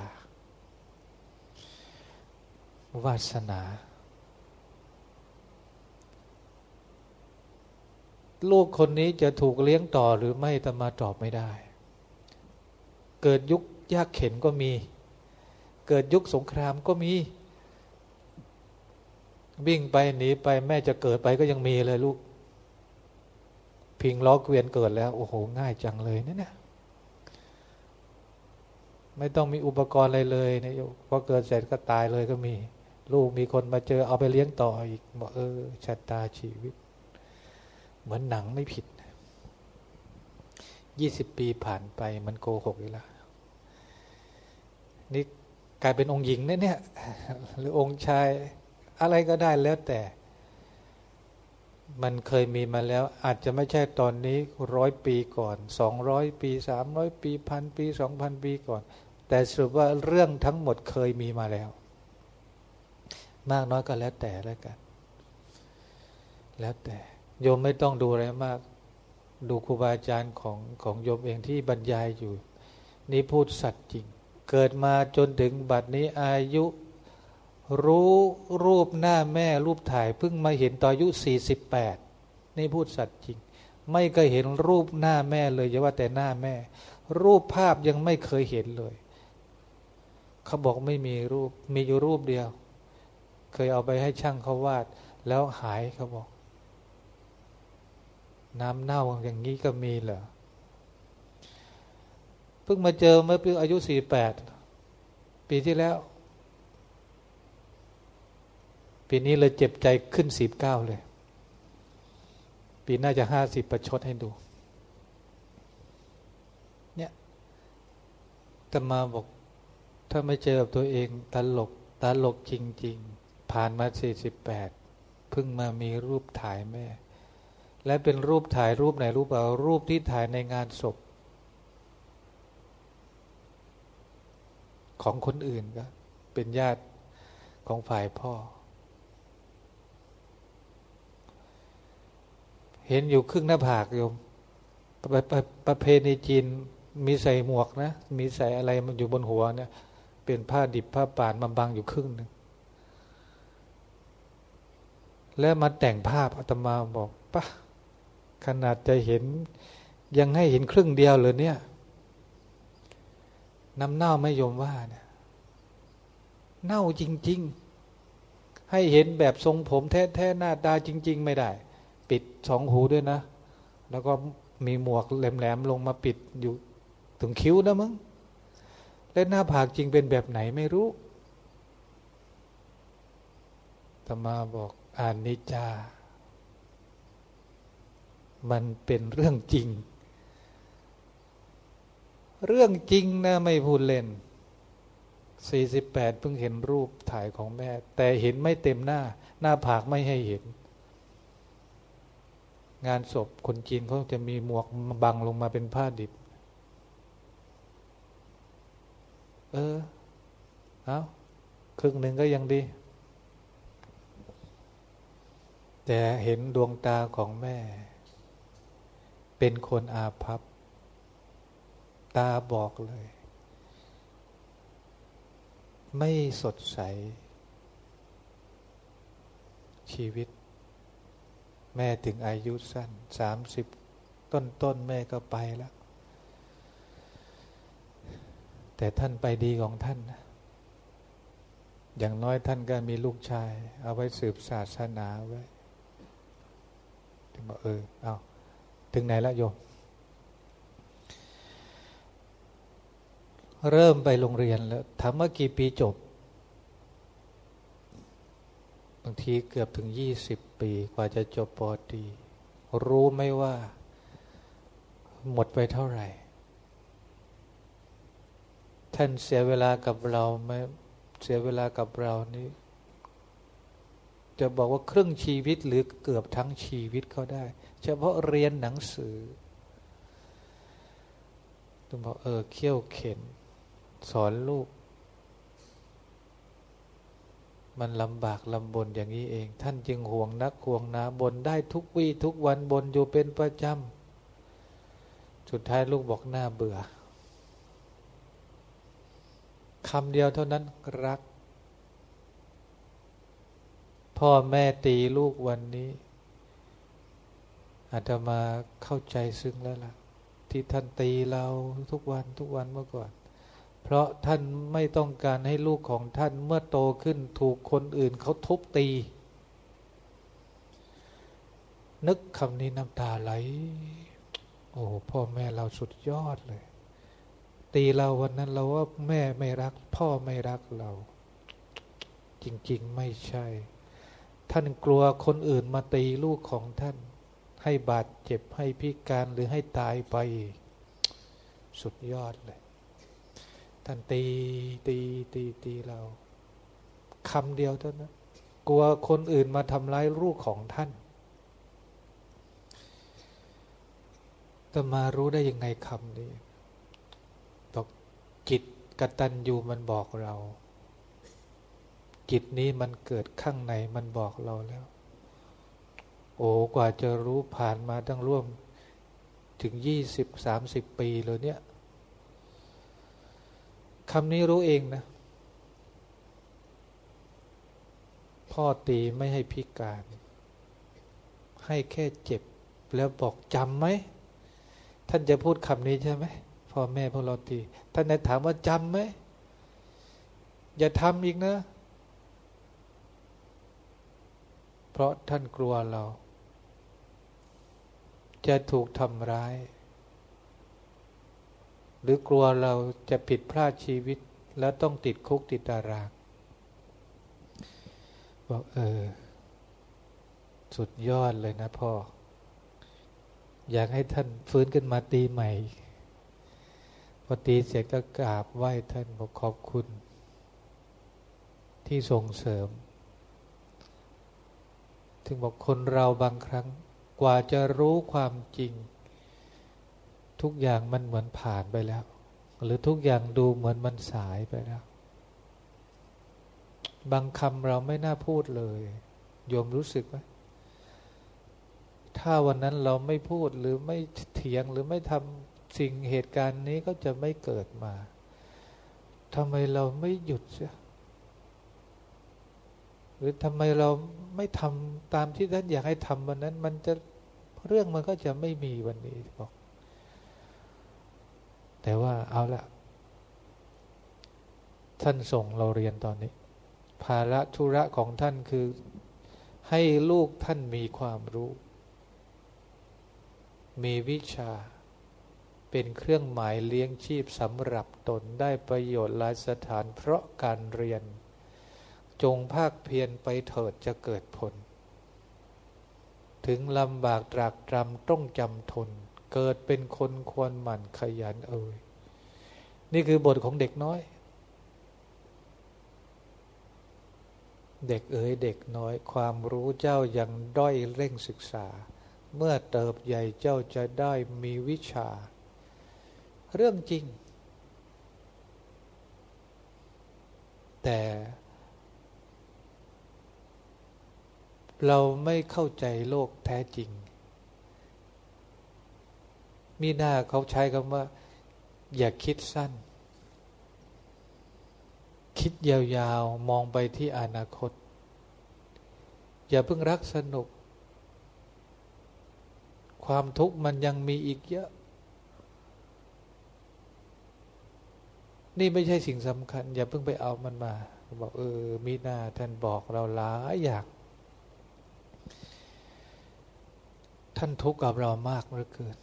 วาสนา ลูกคนนี้จะถูกเลี้ยงต่อหรือไม่ตมาตอบไม่ได้ เกิดยุคยากเข็นก็มี เกิดยุคสงครามก็มี วิ่งไปหนีไปแม่จะเกิดไปก็ยังมีเลยลูก พิงล้อเกวียนเกิดแล้ว โอ้โห ง่ายจังเลยนี่นะไม่ต้องมีอุปกรณ์อะไรเลยเนะโยพอเกิดเสร็จก็ตายเลยก็มี ลูกมีคนมาเจอเอาไปเลี้ยงต่ออีกบอกเออชะตาชีวิต เหมือนหนังไม่ผิดยี่สิบปีผ่านไปมันโกหกอีกแล้วนี่กลายเป็นองค์หญิงเนี่ยเนี่ยหรือองค์ชายอะไรก็ได้แล้วแต่ มันเคยมีมาแล้ว อาจจะไม่ใช่ตอนนี้ร้อยปีก่อนสองร้อยปีสามร้อยปีพันปีสองพันปีก่อน แต่สรุปว่าเรื่องทั้งหมดเคยมีมาแล้ว มากน้อยก็แล้วแต่แล้วกัน แล้วแต่โยมไม่ต้องดูอะไรมาก ดูครูบาอาจารย์ของของโยมเองที่บรรยายอยู่ นี่พูดสัตว์จริง เกิดมาจนถึงบัดนี้อายุ รู้รูปหน้าแม่รูปถ่ายเพิ่งมาเห็นตอนอายุ48 นี่พูดสัตว์จริง ไม่เคยเห็นรูปหน้าแม่เลยอย่าว่าแต่หน้าแม่ รูปภาพยังไม่เคยเห็นเลย เขาบอกไม่มีรูปมีอยู่รูปเดียว เคยเอาไปให้ช่างเขาวาด แล้วหายเขาบอก น้ำเน่าอย่างนี้ก็มีเหรอเพิ่งมาเจอเมื่อปีอายุสี่แปดปีที่แล้ว ปีนี้เลยเจ็บใจขึ้นสิบเก้าเลย ปีน่าจะห้าสิบประชดให้ดู เนี่ยตมาบอก ถ้าไม่เจอกับตัวเองตลกตลกจริง ๆ ผ่านมาสี่สิบแปดเพิ่งมามีรูปถ่ายแม่ และเป็นรูปถ่ายรูปไหนรูปเอารูปที่ถ่ายในงานศพ ของคนอื่นก็ เป็นญาติของฝ่ายพ่อ เห็นอยู่ครึ่งหน้าผากโยมประประประเพณีจีนมีใส่หมวกนะ มีใส่อะไรมันอยู่บนหัวเนี่ย เป็นผ้าดิบผ้าป่านมาบังอยู่ครึ่งหนึ่งแล้วมาแต่งภาพอาตมาบอกปะขนาดจะเห็นยังให้เห็นครึ่งเดียวเลยเนี่ยน้ำเน่าไม่ยมว่าเนี่ยเน่าจริง ๆ ให้เห็นแบบทรงผมแท้ๆหน้าตาจริง ๆ ไม่ได้ ปิดสองหูด้วยนะ แล้วก็มีหมวกแหลมๆลงมาปิดอยู่ถึงคิ้วนะมึงและหน้าผากจริงเป็นแบบไหนไม่รู้ตมาบอกอานิจจา มันเป็นเรื่องจริง เรื่องจริงนะไม่พูดเล่น 48 เพิ่งเห็นรูปถ่ายของแม่ แต่เห็นไม่เต็มหน้า หน้าผากไม่ให้เห็น งานศพคนจีนเขาจะมีหมวกบังลงมาเป็นผ้าดิบ เออ เอาครึ่งหนึ่งก็ยังดี แต่เห็นดวงตาของแม่ เป็นคนอาภัพ ตาบอกเลย ไม่สดใส ชีวิต แม่ถึงอายุสั้นสามสิบต้นต้นแม่ก็ไปแล้ว แต่ท่านไปดีของท่านนะอย่างน้อยท่านก็มีลูกชาย เอาไว้สืบศาสนาไว้ถึงบอกเออเอาถึงไหนแล้วโยม เริ่มไปโรงเรียนแล้วถามว่ากี่ปีจบ บางทีเกือบถึงยี่สิบปีกว่าจะจบปอตี รู้ไหมว่า หมดไปเท่าไหร่ ท่านเสียเวลากับเราไหมเสียเวลากับเรานี้จะบอกว่าครึ่งชีวิตหรือเกือบทั้งชีวิตเขาได้ เฉพาะเรียนหนังสือต้องบอกเออเขี่ยวเข็น สอนลูก มันลำบากลำบนอย่างนี้เอง ท่านจึงห่วงนักห่วงนาบนได้ทุกวี่ทุกวันบนอยู่เป็นประจำสุดท้ายลูกบอกหน้าเบื่อคำเดียวเท่านั้นรัก พ่อแม่ตีลูกวันนี้อาจจะมาเข้าใจซึ้งแล้วล่ะ ที่ท่านตีเราทุกวันทุกวันเมื่อก่อน เพราะท่านไม่ต้องการให้ลูกของท่านเมื่อโตขึ้นถูกคนอื่นเขาทุบตี นึกคำนี้น้ำตาไหล โอ้พ่อแม่เราสุดยอดเลย ตีเราวันนั้นเราว่าแม่ไม่รัก พ่อไม่รักเรา จริง ๆ ไม่ใช่ ท่านกลัวคนอื่นมาตีลูกของท่าน ให้บาดเจ็บให้พิการหรือให้ตายไป สุดยอดเลย ท่านตีตีตีตีเราคำเดียวเท่านั้นกลัวคนอื่นมาทำร้ายลูกของท่านแต่มารู้ได้ยังไงคำนี้บอกจิตกตัญญูมันบอกเรา จิตนี้มันเกิดข้างในมันบอกเราแล้ว โอ้กว่าจะรู้ผ่านมาตั้งร่วม ถึงยี่สิบสามสิบปีเลยเนี่ย คำนี้รู้เองนะ พ่อตีไม่ให้พิการ ให้แค่เจ็บ แล้วบอกจำไหม ท่านจะพูดคำนี้ใช่ไหมพ่อแม่พวกเราตี ท่านจะถามว่าจำไหม อย่าทำอีกนะ เพราะท่านกลัวเรา จะถูกทำร้าย หรือกลัวเราจะผิดพลาดชีวิตแล้วต้องติดคุกติดตารางบอกเออ สุดยอดเลยนะพ่อ อยากให้ท่านฟื้นขึ้นมาตีใหม่ พอตีเสร็จก็กราบไหว้ท่านบอกขอบคุณ ที่ส่งเสริม ถึงบอกคนเราบางครั้ง กว่าจะรู้ความจริง ทุกอย่างมันเหมือนผ่านไปแล้ว หรือทุกอย่างดูเหมือนมันสายไปแล้ว บางคำเราไม่น่าพูดเลย โยมรู้สึกไหมถ้าวันนั้นเราไม่พูดหรือไม่เถียงหรือไม่ทำสิ่งเหตุการณ์นี้ก็จะไม่เกิดมาทำไมเราไม่หยุดเสียหรือทำไมเราไม่ทำตามที่ท่านอยากให้ทำวันนั้น มันจะเรื่องมันก็จะไม่มีวันนี้บอก แต่ว่าเอาละท่านส่งเราเรียนตอนนี้ ภาระธุระของท่านคือ ให้ลูกท่านมีความรู้ มีวิชา เป็นเครื่องหมายเลี้ยงชีพสำหรับตนได้ประโยชน์หลายสถานเพราะการเรียน จงภาคเพียรไปเถิดจะเกิดผล ถึงลำบากตรากตรำต้องจำทน เกิดเป็นคนควรหมั่นขยันเอ่ยนี่คือบทของเด็กน้อย เด็กเอ๋ยเด็กน้อย ความรู้เจ้ายังด้อยเร่งศึกษา เมื่อเติบใหญ่เจ้าจะได้มีวิชา เรื่องจริง แต่เราไม่เข้าใจโลกแท้จริง มีหน้าเขาใช้คำว่า อย่าคิดสั้น คิดยาวๆ มองไปที่อนาคต อย่าเพิ่งรักสนุก ความทุกข์มันยังมีอีกเยอะ นี่ไม่ใช่สิ่งสำคัญ อย่าเพิ่งไปเอามันมาบอกเออมีหน้าท่านบอกเราหลายอย่างท่านทุกข์กับเรามากเหลือเกิน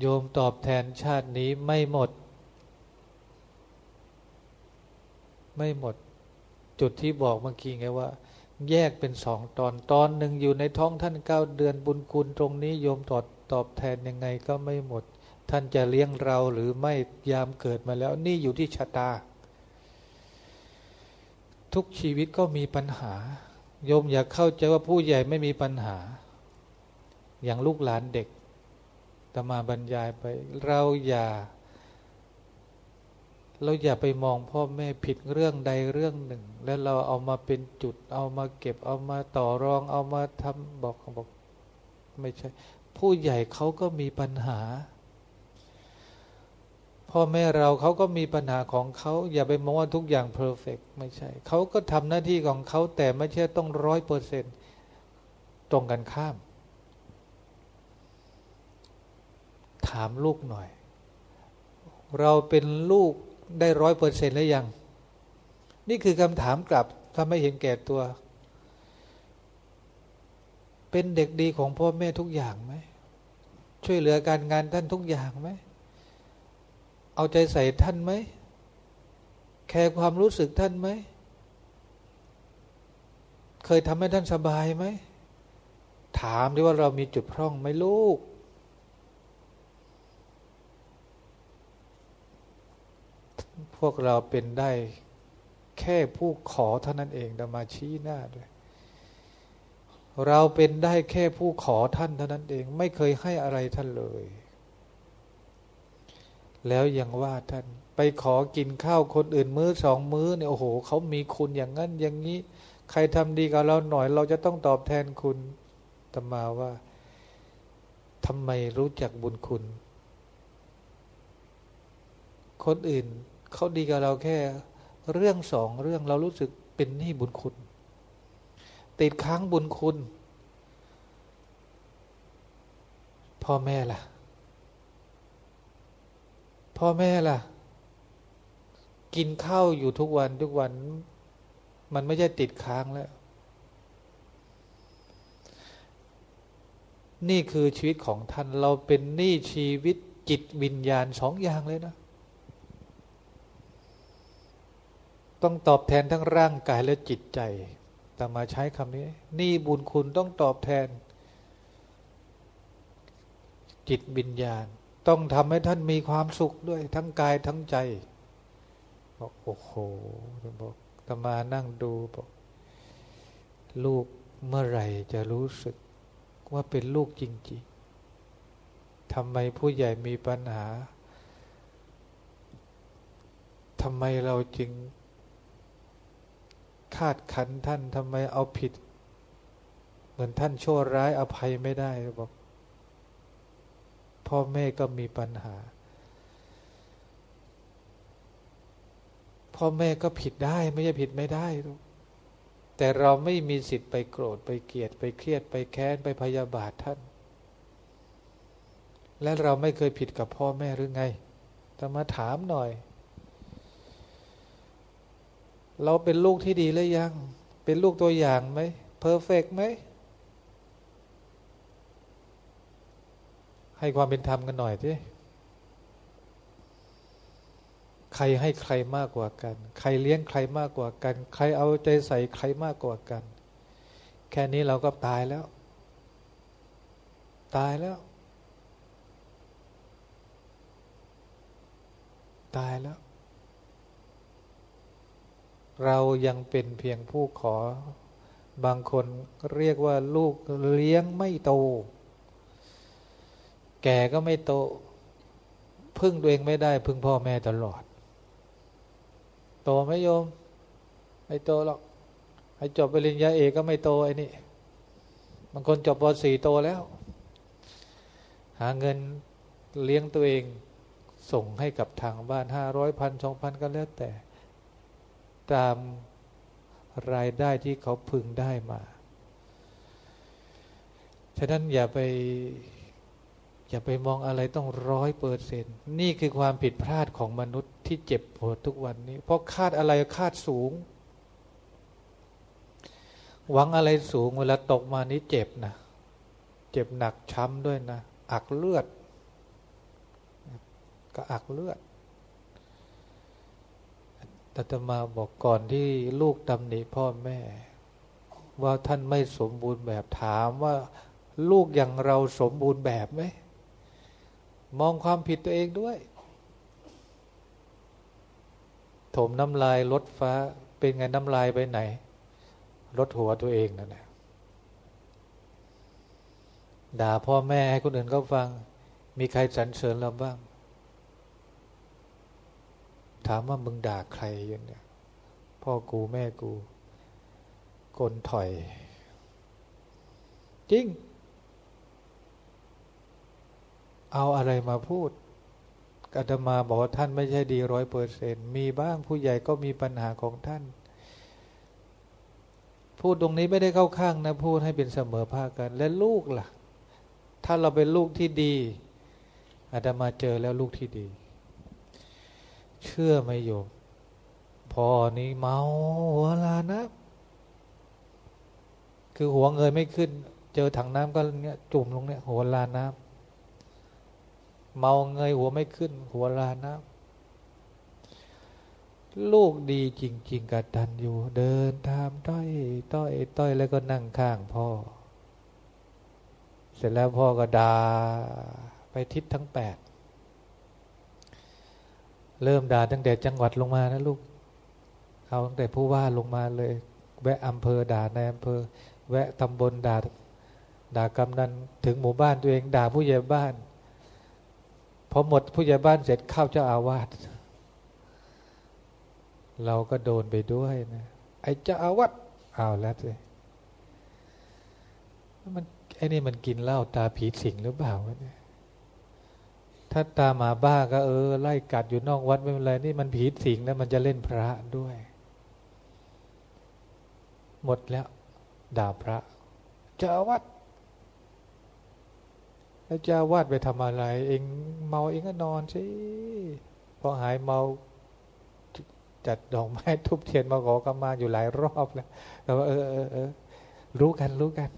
โยมตอบแทนชาตินี้ไม่หมด ไม่หมด จุดที่บอกเมื่อกี้ไงว่า แยกเป็นสองตอนตอนหนึ่งอยู่ในท้องท่านเก้าเดือนบุญคุณตรงนี้ โยมตอบตอบแทนยังไงก็ไม่หมด ท่านจะเลี้ยงเราหรือไม่ยามเกิดมาแล้ว นี่อยู่ที่ชะตา ทุกชีวิตก็มีปัญหา โยมอยากเข้าใจว่าผู้ใหญ่ไม่มีปัญหา อย่างลูกหลานเด็ก ตมาบรรยายไป เราอย่า เราอย่าไปมองพ่อแม่ผิดเรื่องใดเรื่องหนึ่ง แล้วเราเอามาเป็นจุด เอามาเก็บ เอามาต่อรอง เอามาทำบอกบอก ไม่ใช่ ผู้ใหญ่เขาก็มีปัญหา พ่อแม่เราเขาก็มีปัญหาของเขาอย่าไปมองว่าทุกอย่างเพอร์เฟกไม่ใช่ เขาก็ทำหน้าที่ของเขาแต่ไม่ใช่ต้องร้อยเปอร์เซ็นตรงกันข้าม ถามลูกหน่อย เราเป็นลูกได้ร้อยเปอร์เซ็นต์แล้วยัง นี่คือคำถามกลับถ้าไม่เห็นแก่ตัว เป็นเด็กดีของพ่อแม่ทุกอย่างไหม ช่วยเหลือการงานท่านทุกอย่างไหม เอาใจใส่ท่านไหม แคร์ความรู้สึกท่านไหม เคยทำให้ท่านสบายไหม ถามดีว่าเรามีจุดพร่องไหมลูก พวกเราเป็นได้แค่ผู้ขอเท่านั้นเองดมาชี้หน้าด้วย เราเป็นได้แค่ผู้ขอท่านเท่านั้นเอง ไม่เคยให้อะไรท่านเลย แล้วยังว่าท่านไปขอกินข้าวคนอื่นมื้อสองมื้อเนี่ยโอ้โหเขามีคุณอย่างนั้นอย่างนี้ ใครทำดีกับเราหน่อย เราจะต้องตอบแทนคุณตมาว่าทำไมรู้จักบุญคุณ คนอื่น เขาดีกับเราแค่เรื่องสองเรื่องเรารู้สึกเป็นหนี้บุญคุณ ติดค้างบุญคุณ พ่อแม่ล่ะ พ่อแม่ล่ะ กินข้าวอยู่ทุกวันทุกวัน มันไม่ใช่ติดค้างแล้ว นี่คือชีวิตของท่านเราเป็นหนี้ชีวิตจิตวิญญาณสองอย่างเลยนะ ต้องตอบแทนทั้งร่างกายและจิตใจแต่มาใช้คำนี้ นี่บุญคุณต้องตอบแทน จิตวิญญาณ ต้องทำให้ท่านมีความสุขด้วย ทั้งกายทั้งใจบอกโอ้โหบอกตมานั่งดูบอกลูกเมื่อไหร่จะรู้สึกว่าเป็นลูกจริง ๆทำไมผู้ใหญ่มีปัญหาทำไมเราจึง คาดขันท่านทำไมเอาผิด เหมือนท่านชั่วร้ายอภัยไม่ได้บอกพ่อแม่ก็มีปัญหา พ่อแม่ก็ผิดได้ไม่ใช่ผิดไม่ได้แต่เราไม่มีสิทธิ์ไปโกรธไปเกลียดไปเครียดไปแค้นไปพยาบาทท่าน และเราไม่เคยผิดกับพ่อแม่หรือไงแต่มาถามหน่อย เราเป็นลูกที่ดีหรือยัง เป็นลูกตัวอย่างไหมเพอร์เฟกไหม ให้ความเป็นธรรมกันหน่อยสิใครให้ใครมากกว่ากัน ใครเลี้ยงใครมากกว่ากัน ใครเอาใจใส่ใครมากกว่ากัน แค่นี้เราก็ตายแล้ว ตายแล้ว ตายแล้ว เรายังเป็นเพียงผู้ขอ บางคนเรียกว่าลูกเลี้ยงไม่โต แก่ก็ไม่โต พึ่งตัวเองไม่ได้ พึ่งพ่อแม่ตลอด โตไหมโยมไม่โตหรอกให้จบปริญญาเอกก็ไม่โตไอ้นี่บางคนจบป .4 โตแล้ว หาเงินเลี้ยงตัวเองส่งให้กับทางบ้านห้าร้อยพันสองพันก็แล้วแต่ ตามรายได้ที่เขาพึงได้มา ฉะนั้นอย่าไป อย่าไปมองอะไรต้องร้อยเปอร์เซนนี่คือความผิดพลาดของมนุษย์ที่เจ็บปวดทุกวันนี้ เพราะคาดอะไรคาดสูง หวังอะไรสูงเวลาตกมานี้เจ็บนะ เจ็บหนักช้ำด้วยนะ อักเลือด ก็อักเลือด ต่ตมาบอกก่อนที่ลูกตำหนิพ่อแม่ ว่าท่านไม่สมบูรณ์แบบถามว่า ลูกอย่างเราสมบูรณ์แบบไหม มองความผิดตัวเองด้วย ถมน้ำลายลดฟ้า เป็นไงน้ำลายไปไหนลดหัวตัวเองนั่นแหละด่าพ่อแม่ให้คนอื่นเขาฟัง มีใครสรรเสริญเราบ้าง ถามว่ามึงด่าใครอย่างเนี้ยพ่อกูแม่กูกลถอย จริง เอาอะไรมาพูดอาตมาบอกว่าท่านไม่ใช่ดีร้อยเปอร์เซนมีบ้างผู้ใหญ่ก็มีปัญหาของท่าน พูดตรงนี้ไม่ได้เข้าข้างนะ พูดให้เป็นเสมอภาคกัน และลูกล่ะ ถ้าเราเป็นลูกที่ดีอาตมาเจอแล้วลูกที่ดี เชื่อไหมโยมพ่อนี้เมาหัวลานะ คือหัวเงยไม่ขึ้น เจอถังน้ำก็เนี่ยจุ่มลงเนี่ย หัวลาน้ำเมาเงยหัวไม่ขึ้น หัวลานะลูกดีจริง ๆกัดันอยู่ เดินตามต้อยต้อยต้อยแล้วก็นั่งข้างพ่อ เสร็จแล้วพ่อก็ดาไปทิศทั้งแปด เริ่มด่าตั้งแต่จังหวัดลงมานะลูก เอาตั้งแต่ผู้ว่าลงมาเลย แวะอำเภอด่าในอำเภอ แวะตำบลด่าด่ากำนันถึงหมู่บ้านตัวเองด่าผู้ใหญ่บ้านพอหมดผู้ใหญ่บ้านเสร็จเข้าเจ้าอาวาสเราก็โดนไปด้วยนะไอ้เจ้าอาวาสเอาแล้วสิมันไอ้นี่มันกินเหล้าตาผีสิงหรือเปล่าวะเนี่ย ถ้าตาหมาบ้าก็เออ ไล่กัดอยู่นอกวัดไม่เป็นไรนี่มันผีสิงแล้วมันจะเล่นพระด้วย หมดแล้ว ด่าพระ เจ้าวาสแล้วเจ้าวาดไปทำอะไร เองเมาเองก็นอนสิพอหายเมาจัดดอกไม้ทุบเทียนมาขอกรรมาอยู่หลายรอบแล้วแต่ว่าเออเออเออรู้กันรู้กัน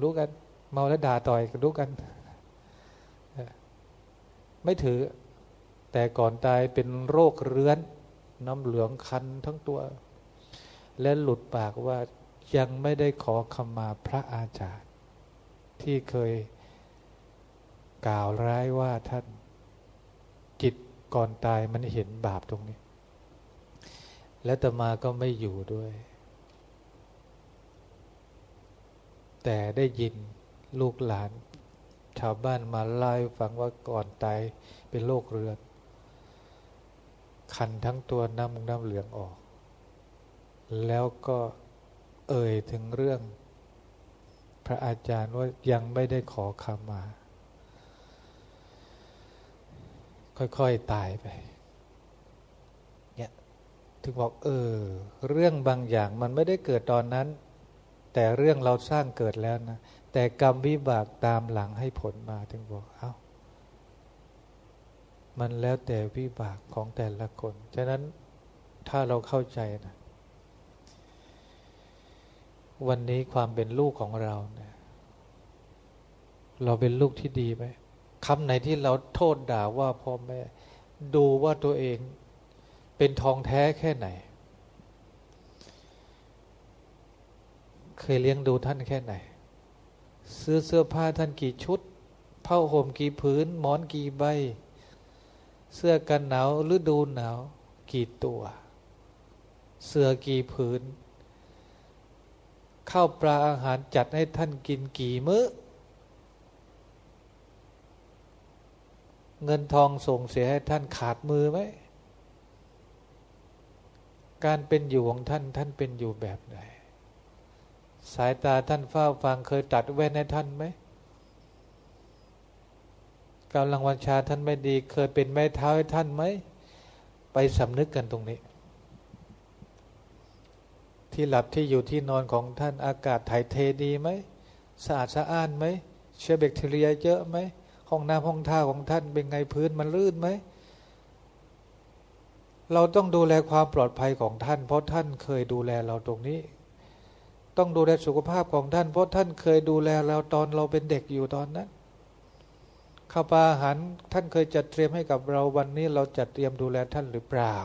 รู้กัน เมาแล้วด่าต่อยรู้กัน ไม่ถือ แต่ก่อนตายเป็นโรคเรื้อน น้ำเหลืองคันทั้งตัว และหลุดปากว่ายังไม่ได้ขอขมาพระอาจารย์ ที่เคยกล่าวร้ายว่าท่านจิตก่อนตายมันเห็นบาปตรงนี้ และตมาก็ไม่อยู่ด้วย แต่ได้ยินลูกหลาน ชาวบ้านมาเล่าฟังว่าก่อนตายเป็นโรคเรื้อนคันทั้งตัวน้ำน้ำเหลืองออก แล้วก็เอ่ยถึงเรื่อง พระอาจารย์ว่ายังไม่ได้ขอคำมา ค่อยๆตายไปเนี่ยถึงบอกเออ เรื่องบางอย่างมันไม่ได้เกิดตอนนั้น แต่เรื่องเราสร้างเกิดแล้วนะ แต่กรรมวิบากตามหลังให้ผลมาถึงบอกเอา้า มันแล้วแต่วิบากของแต่ละคน ฉะนั้นถ้าเราเข้าใจนะวันนี้ความเป็นลูกของเราเนะี่ยเราเป็นลูกที่ดีไหมคำไหนที่เราโทษด่าว่าพ่อแม่ ดูว่าตัวเองเป็นทองแท้แค่ไหน เคยเลี้ยงดูท่านแค่ไหน ซื้อเสื้อผ้าท่านกี่ชุดผ้าห่มกี่ผืนหมอนกี่ใบ เสื้อกันหนาวฤดูหนาว กี่ตัว เสื้อกี่ผืนข้าวปลาอาหารจัดให้ท่านกินกี่มื้อ เงินทองส่งเสียให้ท่านขาดมือไหม การเป็นอยู่ของท่านท่านเป็นอยู่แบบไหน สายตาท่านเฝ้าฟังเคยตัดแว่นให้ท่านไหมกำลังวันชาท่านไม่ดี เคยเป็นแม่เท้าให้ท่านไหม ไปสำนึกกันตรงนี้ ที่หลับที่อยู่ที่นอนของท่านอากาศถ่ายเทดีไหมสะอาดสะอ้านไหมเชื้อแบคทีเรียเยอะไหมห้องน้ำห้องท่าของท่านเป็นไงพื้นมันลื่นไหมเราต้องดูแลความปลอดภัยของท่าน เพราะท่านเคยดูแลเราตรงนี้ ต้องดูแลสุขภาพของท่าน เพราะท่านเคยดูแลเราตอนเราเป็นเด็กอยู่ตอนนั้นข้าวปลาอาหารท่านเคยจัดเตรียมให้กับเราวันนี้เราจัดเตรียมดูแลท่านหรือเปล่า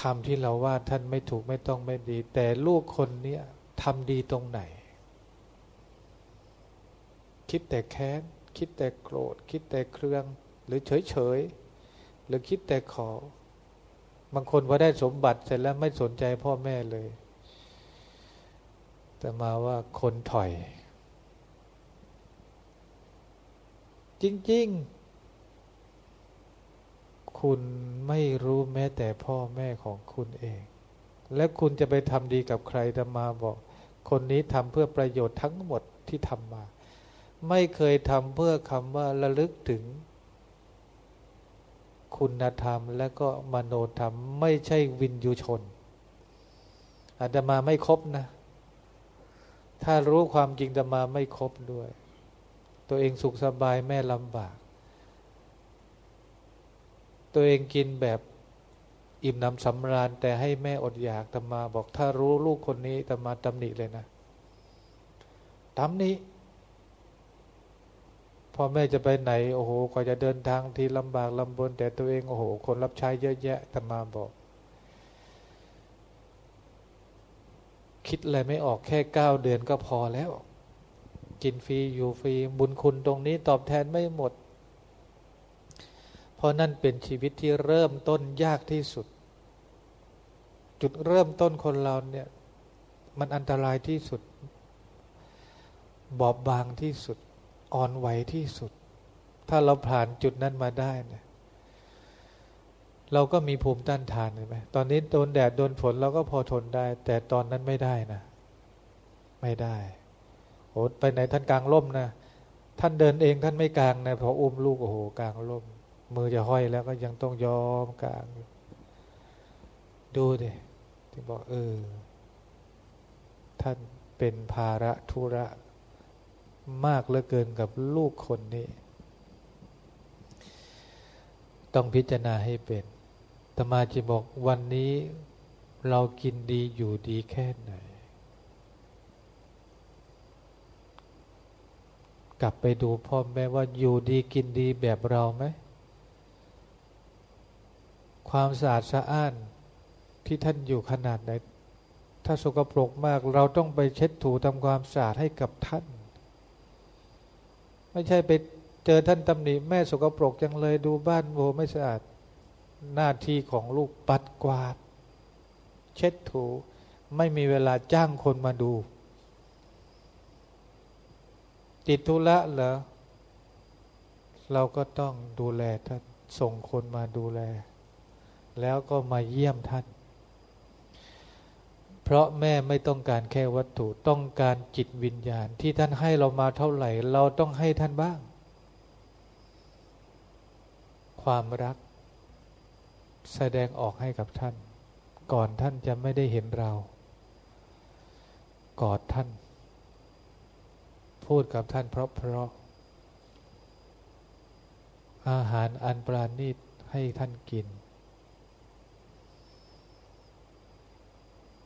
คำที่เราว่าท่านไม่ถูกไม่ต้องไม่ดี แต่ลูกคนนี้ทำดีตรงไหน คิดแต่แค้น คิดแต่โกรธ คิดแต่เครื่อง หรือเฉยเฉยหรือคิดแต่ขอ บางคนพอได้สมบัติเสร็จแล้วไม่สนใจพ่อแม่เลย แต่มาว่าคนถอย จริง ๆ คุณไม่รู้แม้แต่พ่อแม่ของคุณเอง และคุณจะไปทำดีกับใครแต่มาบอก คนนี้ทำเพื่อประโยชน์ทั้งหมดที่ทำมา ไม่เคยทำเพื่อคำว่าระลึกถึง คุณธรรม และก็มโนธรรม ไม่ใช่วินยูชน อาตมาไม่ครบนะ ถ้ารู้ความจริงอาตมาไม่ครบด้วย ตัวเองสุขสบายแม่ลำบาก ตัวเองกินแบบอิ่มน้ำสำราญ แต่ให้แม่อดอยากตมาบอกถ้ารู้ลูกคนนี้ตมาตำหนิเลยนะตำหนิ พ่อแม่จะไปไหน โอ้โหกว่าจะเดินทางทีลำบากลำบน แต่ตัวเอง โอ้โห คนรับใช้เยอะแยะธรรมาบอก คิดอะไรไม่ออกแค่เก้าเดือนก็พอแล้ว กินฟรีอยู่ฟรีบุญคุณตรงนี้ตอบแทนไม่หมด เพราะนั่นเป็นชีวิตที่เริ่มต้นยากที่สุด จุดเริ่มต้นคนเราเนี่ย มันอันตรายที่สุด บอบบางที่สุด อ่อนไหวที่สุด ถ้าเราผ่านจุดนั้นมาได้เนี่ย เราก็มีภูมิต้านทานใช่ไหมตอนนี้โดนแดดโดนฝนเราก็พอทนได้ แต่ตอนนั้นไม่ได้นะ ไม่ได้โอ้ไปไหนท่านกลางร่มนะท่านเดินเองท่านไม่กลางนะพออุ้มลูกโอ้โหกลางร่ม มือจะห้อยแล้วก็ยังต้องยอมกลาง ดูดิที่บอกเออท่านเป็นภาระธุระ มากเหลือเกินกับลูกคนนี้ ต้องพิจารณาให้เป็นตมาจะบอกวันนี้เรากินดีอยู่ดีแค่ไหน กลับไปดูพ่อแม่ว่าอยู่ดีกินดีแบบเราไหม ความสะอาดสะอ้านที่ท่านอยู่ขนาดไหน ถ้าสกปรกมากเราต้องไปเช็ดถูทำความสะอาดให้กับท่าน ไม่ใช่ไปเจอท่านตำหนิแม่สกปรกจังเลยดูบ้านโวไม่สะอาดหน้าที่ของลูกปัดกวาด เช็ดถู ไม่มีเวลาจ้างคนมาดู ติดธุระเหรอเราก็ต้องดูแลท่านส่งคนมาดูแล แล้วก็มาเยี่ยมท่าน เพราะแม่ไม่ต้องการแค่วัตถุต้องการจิตวิญญาณ ที่ท่านให้เรามาเท่าไหร่ เราต้องให้ท่านบ้าง ความรัก แสดงออกให้กับท่าน ก่อนท่านจะไม่ได้เห็นเรา กอดท่าน พูดกับท่านเพราะเพราะอาหารอันปราณีตให้ท่านกิน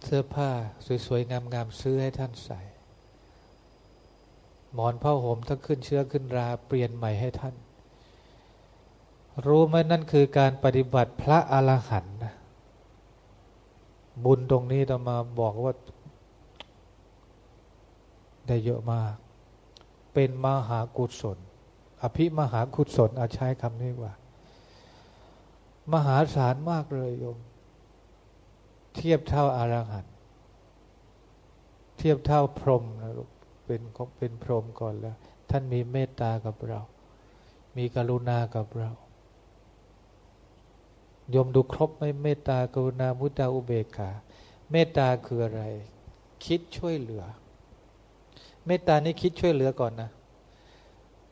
เสื้อผ้าสวยๆ งามๆซื้อให้ท่านใส่ หมอนผ้าห่มถ้าขึ้นเชื้อขึ้นราเปลี่ยนใหม่ให้ท่าน รู้ไหมนั่นคือการปฏิบัติพระอรหันต์นะบุญตรงนี้เรามาบอกว่า ได้เยอะมาก เป็นมหากุศล อภิมหากุศลอาใช้คำนี้ว่า มหาศาลมากเลยโยม เทียบเท่าอารหันต์เทียบเท่าพรหมนะลูกเป็นเป็นพรหมก่อนแล้ว ท่านมีเมตตากับเรา มีกรุณากับเรายมดูครบไหมเมตตากรุณามุตาอุเบกขา เมตตาคืออะไร คิดช่วยเหลือ เมตตานี่คิดช่วยเหลือก่อนนะ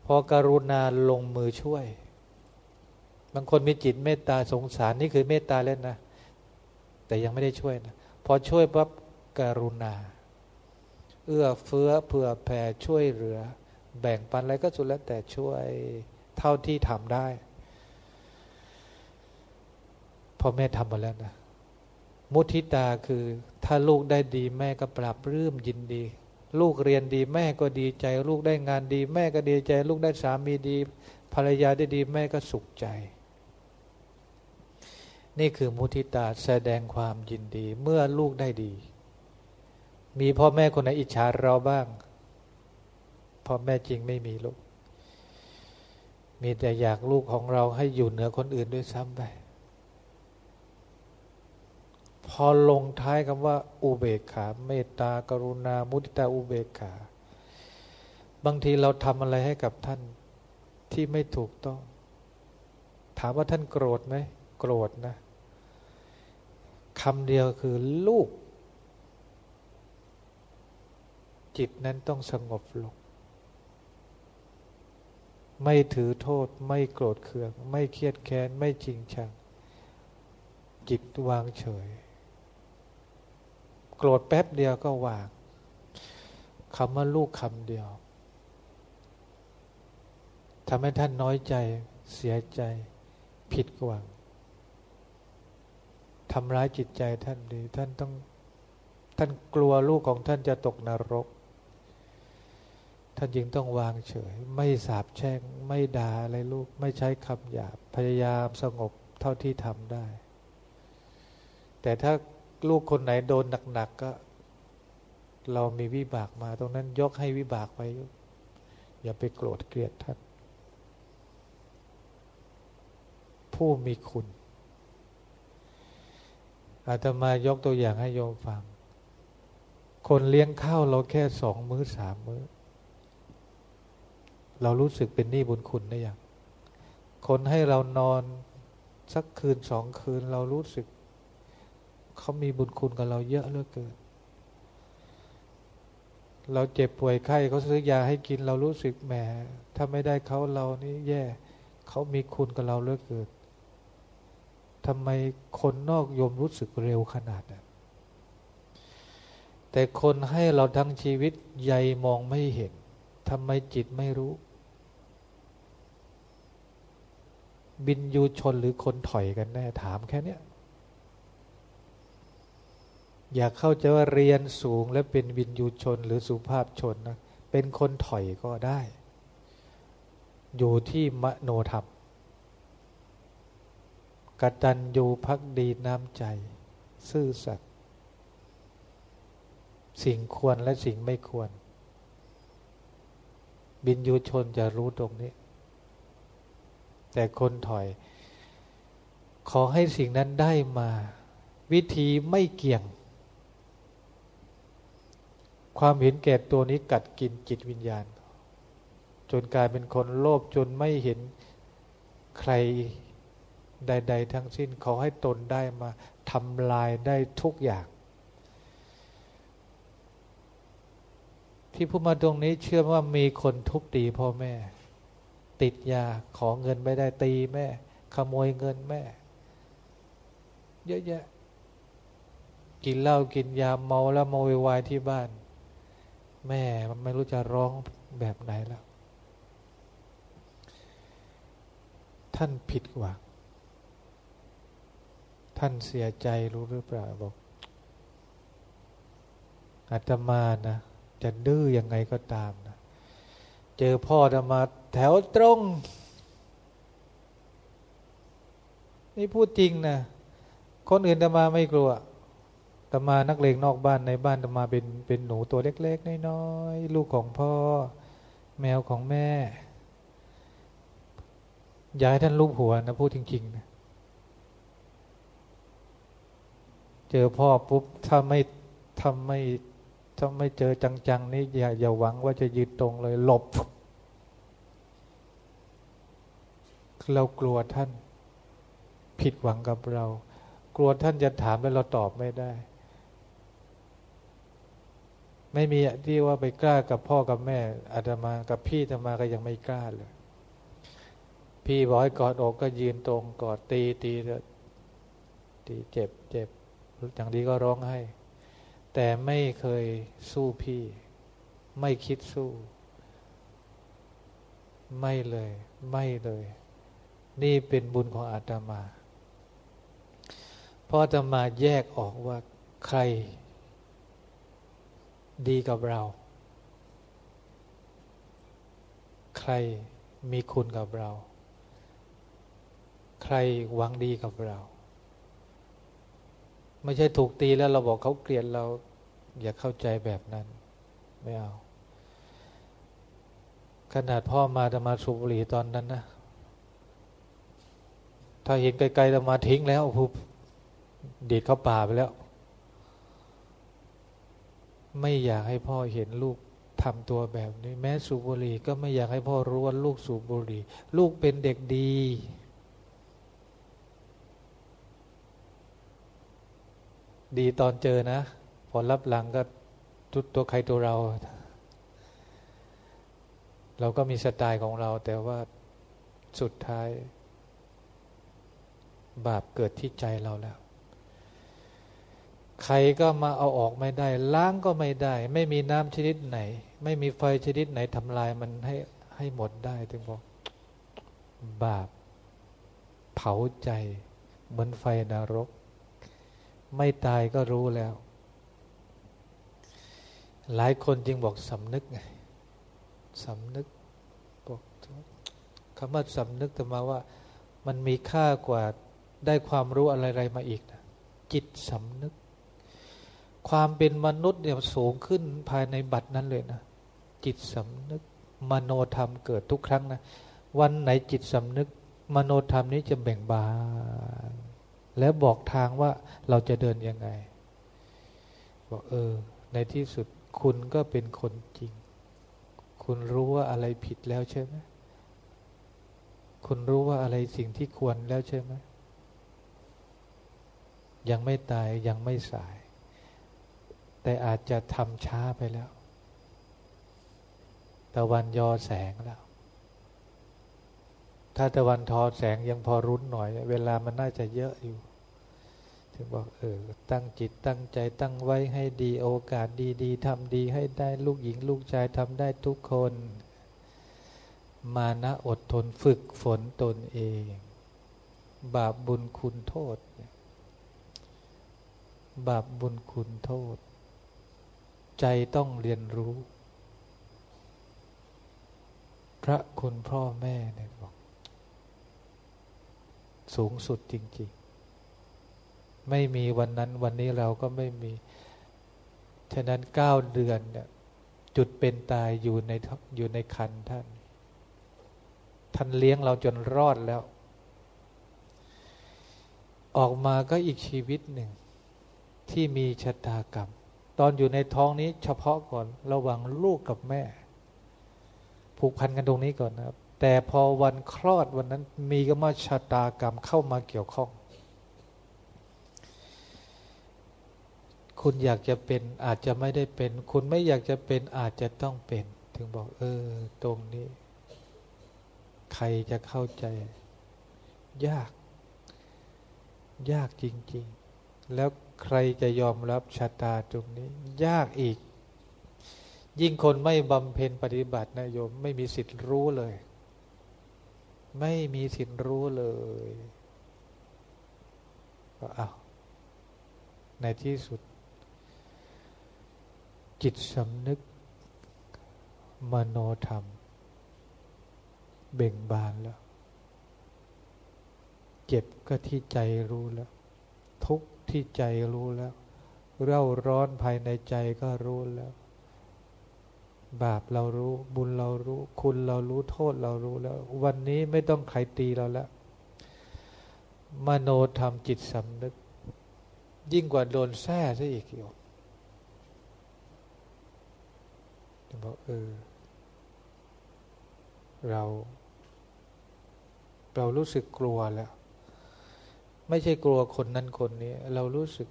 พอการุณาลงมือช่วย บางคนมีจิตเมตตาสงสารนี่คือเมตตาเล่นนะ แต่ยังไม่ได้ช่วยนะพอช่วยปั๊บการุณา เอื้อเฟื้อเผื่อแผ่ช่วยเหลือ แบ่งปันอะไรก็สุดแล้วแต่ช่วยเท่าที่ทำได้พ่อแม่ทำมาแล้วนะมุทิตาคือถ้าลูกได้ดีแม่ก็ปรับรื้มยินดี ลูกเรียนดีแม่ก็ดีใจ ลูกได้งานดี แม่ก็ดีใจ ลูกได้สามีดี ภรรยาได้ดีแม่ก็สุขใจ นี่คือมุทิตาแสดงความยินดีเมื่อลูกได้ดี มีพ่อแม่คนไหนอิจฉาเราบ้างพ่อแม่จริงไม่มีลูก มีแต่อยากลูกของเราให้อยู่เหนือคนอื่นด้วยซ้ำไป พอลงท้ายคำว่าอุเบกขา เมตตากรุณา มุติตาอุเบกขา บางทีเราทำอะไรให้กับท่านที่ไม่ถูกต้อง ถามว่าท่านโกรธไหม โกรธนะ คำเดียวคือลูก จิตนั้นต้องสงบลง ไม่ถือโทษ ไม่โกรธเคือง ไม่เครียดแค้น ไม่จริงชัง จิตวางเฉย โกรธแป๊บเดียวก็วางคำว่าลูกคำเดียวทำให้ท่านน้อยใจเสียใจ ผิดหวัง ทำร้ายจิตใจท่านดีท่านต้องท่านกลัวลูกของท่านจะตกนรก ท่านจึงต้องวางเฉย ไม่สาบแช่ง ไม่ด่าอะไรลูก ไม่ใช้คำหยาบ พยายามสงบเท่าที่ทำได้ แต่ถ้าลูกคนไหนโดนหนักๆก็เรามีวิบากมา ตรงนั้นยกให้วิบากไป อย่าไปโกรธเกลียดท่าน ผู้มีคุณ อาตมายกตัวอย่างให้โยมฟัง คนเลี้ยงข้าวเราแค่สองมื้อสามมื้อ เรารู้สึกเป็นหนี้บุญคุณได้ยังคนให้เรานอนสักคืนสองคืนเรารู้สึก เขามีบุญคุณกับเราเยอะเหลือเกิน เราเจ็บป่วยไข้เขาซื้อยาให้กินเรารู้สึกแหมถ้าไม่ได้เขาเรานี่แย่ เขามีคุณกับเราเหลือเกิน ทำไมคนนอกยมรู้สึกเร็วขนาดนั้นแต่คนให้เราทั้งชีวิตใหญ่มองไม่เห็นทำไมจิตไม่รู้ บินยูชนหรือคนถอยกันแน่ถามแค่นี้อยากเข้าใจว่าเรียนสูงและเป็นวินยูชนหรือสุภาพชนนะเป็นคนถอยก็ได้ อยู่ที่มโนธรรม กตัญญูพักดีน้ำใจ ซื่อสัตย์สิ่งควรและสิ่งไม่ควร บินยูชนจะรู้ตรงนี้ แต่คนถอย ขอให้สิ่งนั้นได้มา วิธีไม่เกี่ยง ความเห็นแก่ตัวนี้กัดกินจิตวิญญาณ จนกลายเป็นคนโลภจนไม่เห็นใคร ใด ๆ ทั้งสิ้นขอให้ตนได้มาทำลายได้ทุกอย่าง ที่พูดมาตรงนี้เชื่อว่ามีคนทุกตีพ่อแม่ ติดยาขอเงินไม่ได้ตีแม่ ขโมยเงินแม่ เยอะแยะกินเหล้ากินยาเมาแล้วโมวายที่บ้าน แม่มันไม่รู้จะร้องแบบไหนแล้ว ท่านผิดหวัง ท่านเสียใจรู้หรือเปล่าบอกอาตมานะจะดื้อยังไงก็ตามนะเจอพ่ออาตมาแถวตรง นี่พูดจริงนะคนอื่นอาตมาไม่กลัวอาตมานักเลงนอกบ้านในบ้านอาตมาเป็นเป็นหนูตัวเล็กๆน้อยๆลูกของพ่อ แมวของแม่ อยากให้ท่านลูกหัวนะพูดจริงๆนะเจอพ่อปุ๊บถ้าไม่ทำไม่ถ้าไม่เจอจังๆนี่อย่าอย่าหวังว่าจะยืนตรงเลยหลบ เรากลัวท่าน ผิดหวังกับเรา กลัวท่านจะถามแล้วเราตอบไม่ได้ ไม่มีที่ว่าไปกล้ากับพ่อกับแม่อาตมากับพี่อาตมาก็ยังไม่กล้าเลย พี่บอกให้กอดอกก็ยืนตรงกอดตีตีตีเจ็บเจ็บ อย่างดีก็ร้องให้ แต่ไม่เคยสู้พี่ ไม่คิดสู้ ไม่เลย ไม่เลย นี่เป็นบุญของอาตมาเพราะอาตมาแยกออกว่าใคร ดีกับเรา ใครมีคุณกับเรา ใครหวังดีกับเรา ไม่ใช่ถูกตีแล้วเราบอกเขาเกลียดเรา อย่าเข้าใจแบบนั้น ไม่เอา ขนาดพ่อมาจะมาสูบบุหรี่ตอนนั้นนะ ถ้าเห็นไกลๆจะมาทิ้งแล้วพุบดีดเข้าป่าไปแล้ว ไม่อยากให้พ่อเห็นลูกทำตัวแบบนี้ แม้สูบบุหรี่ก็ไม่อยากให้พ่อรู้ว่าลูกสูบบุหรี่ ลูกเป็นเด็กดี ดีตอนเจอนะพอรับหลังก็ทุตัวใครตัวเรา เราก็มีสไตล์ของเรา แต่ว่าสุดท้าย บาปเกิดที่ใจเราแล้ว ใครก็มาเอาออกไม่ได้ ล้างก็ไม่ได้ ไม่มีน้ำชนิดไหน ไม่มีไฟชนิดไหนทำลายมันให้ให้หมดได้ถึงบอกบาป เผาใจเหมือนไฟนรก ไม่ตายก็รู้แล้ว หลายคนจึงบอกสำนึกไงสำนึกบอกคำว่าสำนึกแต่มาว่า มันมีค่ากว่าได้ความรู้อะไรๆมาอีกนะจิตสำนึก ความเป็นมนุษย์เนี่ยสูงขึ้นภายในบัตรนั้นเลยนะจิตสำนึก มโนธรรมเกิดทุกครั้งนะวันไหนจิตสำนึก มโนธรรมนี้จะแบ่งบาน แล้วบอกทางว่าเราจะเดินยังไง บอกเออ ในที่สุดคุณก็เป็นคนจริง คุณรู้ว่าอะไรผิดแล้วใช่ไหมคุณรู้ว่าอะไรสิ่งที่ควรแล้วใช่ไหมยังไม่ตายยังไม่สาย แต่อาจจะทำช้าไปแล้วตะวันยอแสงแล้ว ถ้าตะวันทอแสงยังพอรุ้นหน่อย เวลามันน่าจะเยอะอยู่ ถึงบอกเออตั้งจิตตั้งใจตั้งไว้ให้ดีโอกาสดีๆทำดีให้ได้ลูกหญิงลูกชายทำได้ทุกคน มานะอดทนฝึกฝนตนเอง บาปบุญคุณโทษ บาปบุญคุณโทษ ใจต้องเรียนรู้ พระคุณพ่อแม่เนี่ยบอก สูงสุดจริง ไม่มีวันนั้นวันนี้เราก็ไม่มี ฉะนั้นเก้าเดือนเนี่ยจุดเป็นตายอยู่ในอยู่ในคันท่าน ท่านเลี้ยงเราจนรอดแล้ว ออกมาก็อีกชีวิตหนึ่ง ที่มีชะตากรรม ตอนอยู่ในท้องนี้เฉพาะก่อนระหว่างลูกกับแม่ ผูกพันกันตรงนี้ก่อนนะครับ แต่พอวันคลอดวันนั้นมีกรรมชะตากรรมเข้ามาเกี่ยวข้อง คุณอยากจะเป็นอาจจะไม่ได้เป็น คุณไม่อยากจะเป็นอาจจะต้องเป็น ถึงบอก เออ ตรงนี้ ใครจะเข้าใจ ยาก ยากจริง ๆ แล้วใครจะยอมรับชะตาตรงนี้ ยากอีก ยิ่งคนไม่บำเพ็ญปฏิบัตินะโยม ไม่มีสิทธิ์รู้เลย ไม่มีสิทธิ์รู้เลยก็เอาในที่สุด จิตสำนึก มโนธรรม เบ่งบานแล้ว เจ็บก็ที่ใจรู้แล้ว ทุกที่ใจรู้แล้ว เร่าร้อนภายในใจก็รู้แล้ว บาปเรารู้ บุญเรารู้ คุณเรารู้โทษเรารู้แล้ว วันนี้ไม่ต้องใครตีเราแล้ว มโนธรรมจิตสำนึก ยิ่งกว่าโดนแท้ซะอีกโยม บอกเออ เรา เรารู้สึกกลัวแล้ว ไม่ใช่กลัวคนนั้นคนนี้ เรารู้สึก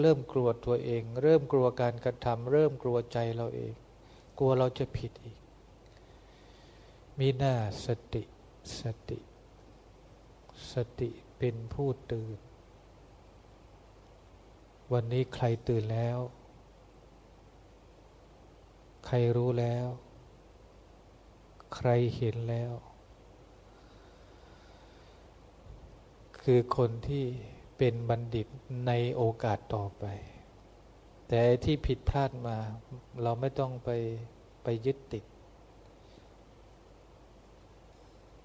เริ่มกลัวตัวเอง เริ่มกลัวการกระทำเริ่มกลัวใจเราเอง กลัวเราจะผิดอีก มีหน้าสติสติ สติเป็นผู้ตื่น วันนี้ใครตื่นแล้ว ใครรู้แล้ว ใครเห็นแล้ว คือคนที่เป็นบัณฑิตในโอกาสต่อไป แต่ที่ผิดพลาดมา เราไม่ต้องไปไปยึดติด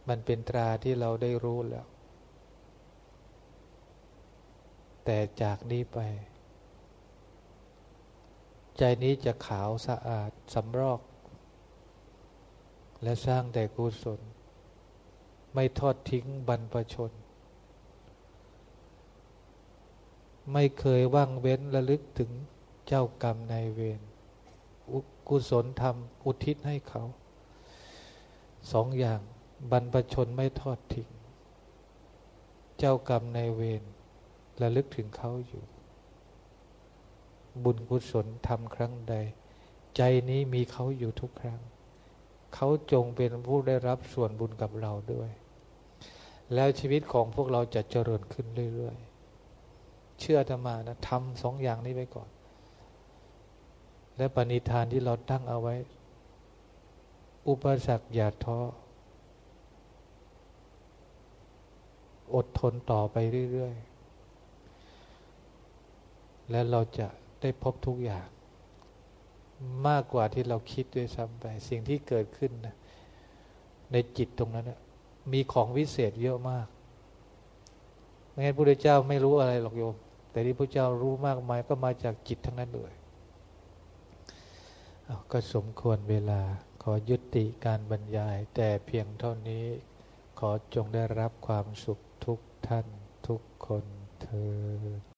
มันเป็นตราที่เราได้รู้แล้ว แต่จากนี้ไป ใจนี้จะขาวสะอาดสำรอก และสร้างแต่กุศล ไม่ทอดทิ้งบรรพชน ไม่เคยว่างเว้นระลึกถึงเจ้ากรรมนายเวรกุศลธรรมอุทิศให้เขา สองอย่างบรรพชนไม่ทอดทิ้ง เจ้ากรรมนายเวรระลึกถึงเขาอยู่ บุญกุศลทำครั้งใด ใจนี้มีเขาอยู่ทุกครั้ง เขาจงเป็นผู้ได้รับส่วนบุญกับเราด้วย แล้วชีวิตของพวกเราจะเจริญขึ้นเรื่อยๆ เชื่อธรรมานะทำสองอย่างนี้ไว้ก่อน และปณิธานที่เราตั้งเอาไว้ อุปสรรคอย่าท้ออดทนต่อไปเรื่อย ๆ และเราจะ ได้พบทุกอย่าง มากกว่าที่เราคิดด้วยซ้ำไปสิ่งที่เกิดขึ้นนะในจิตตรงนั้นนะมีของวิเศษเยอะมากไม่งั้นพระพุทธเจ้าไม่รู้อะไรหรอกโยม แต่ที่พระเจ้ารู้มากมายก็มาจากจิตทั้งนั้นเลยก็สมควรเวลาขอยุติการบรรยาย แต่เพียงเท่านี้ ขอจงได้รับความสุขทุกท่านทุกคนเธอ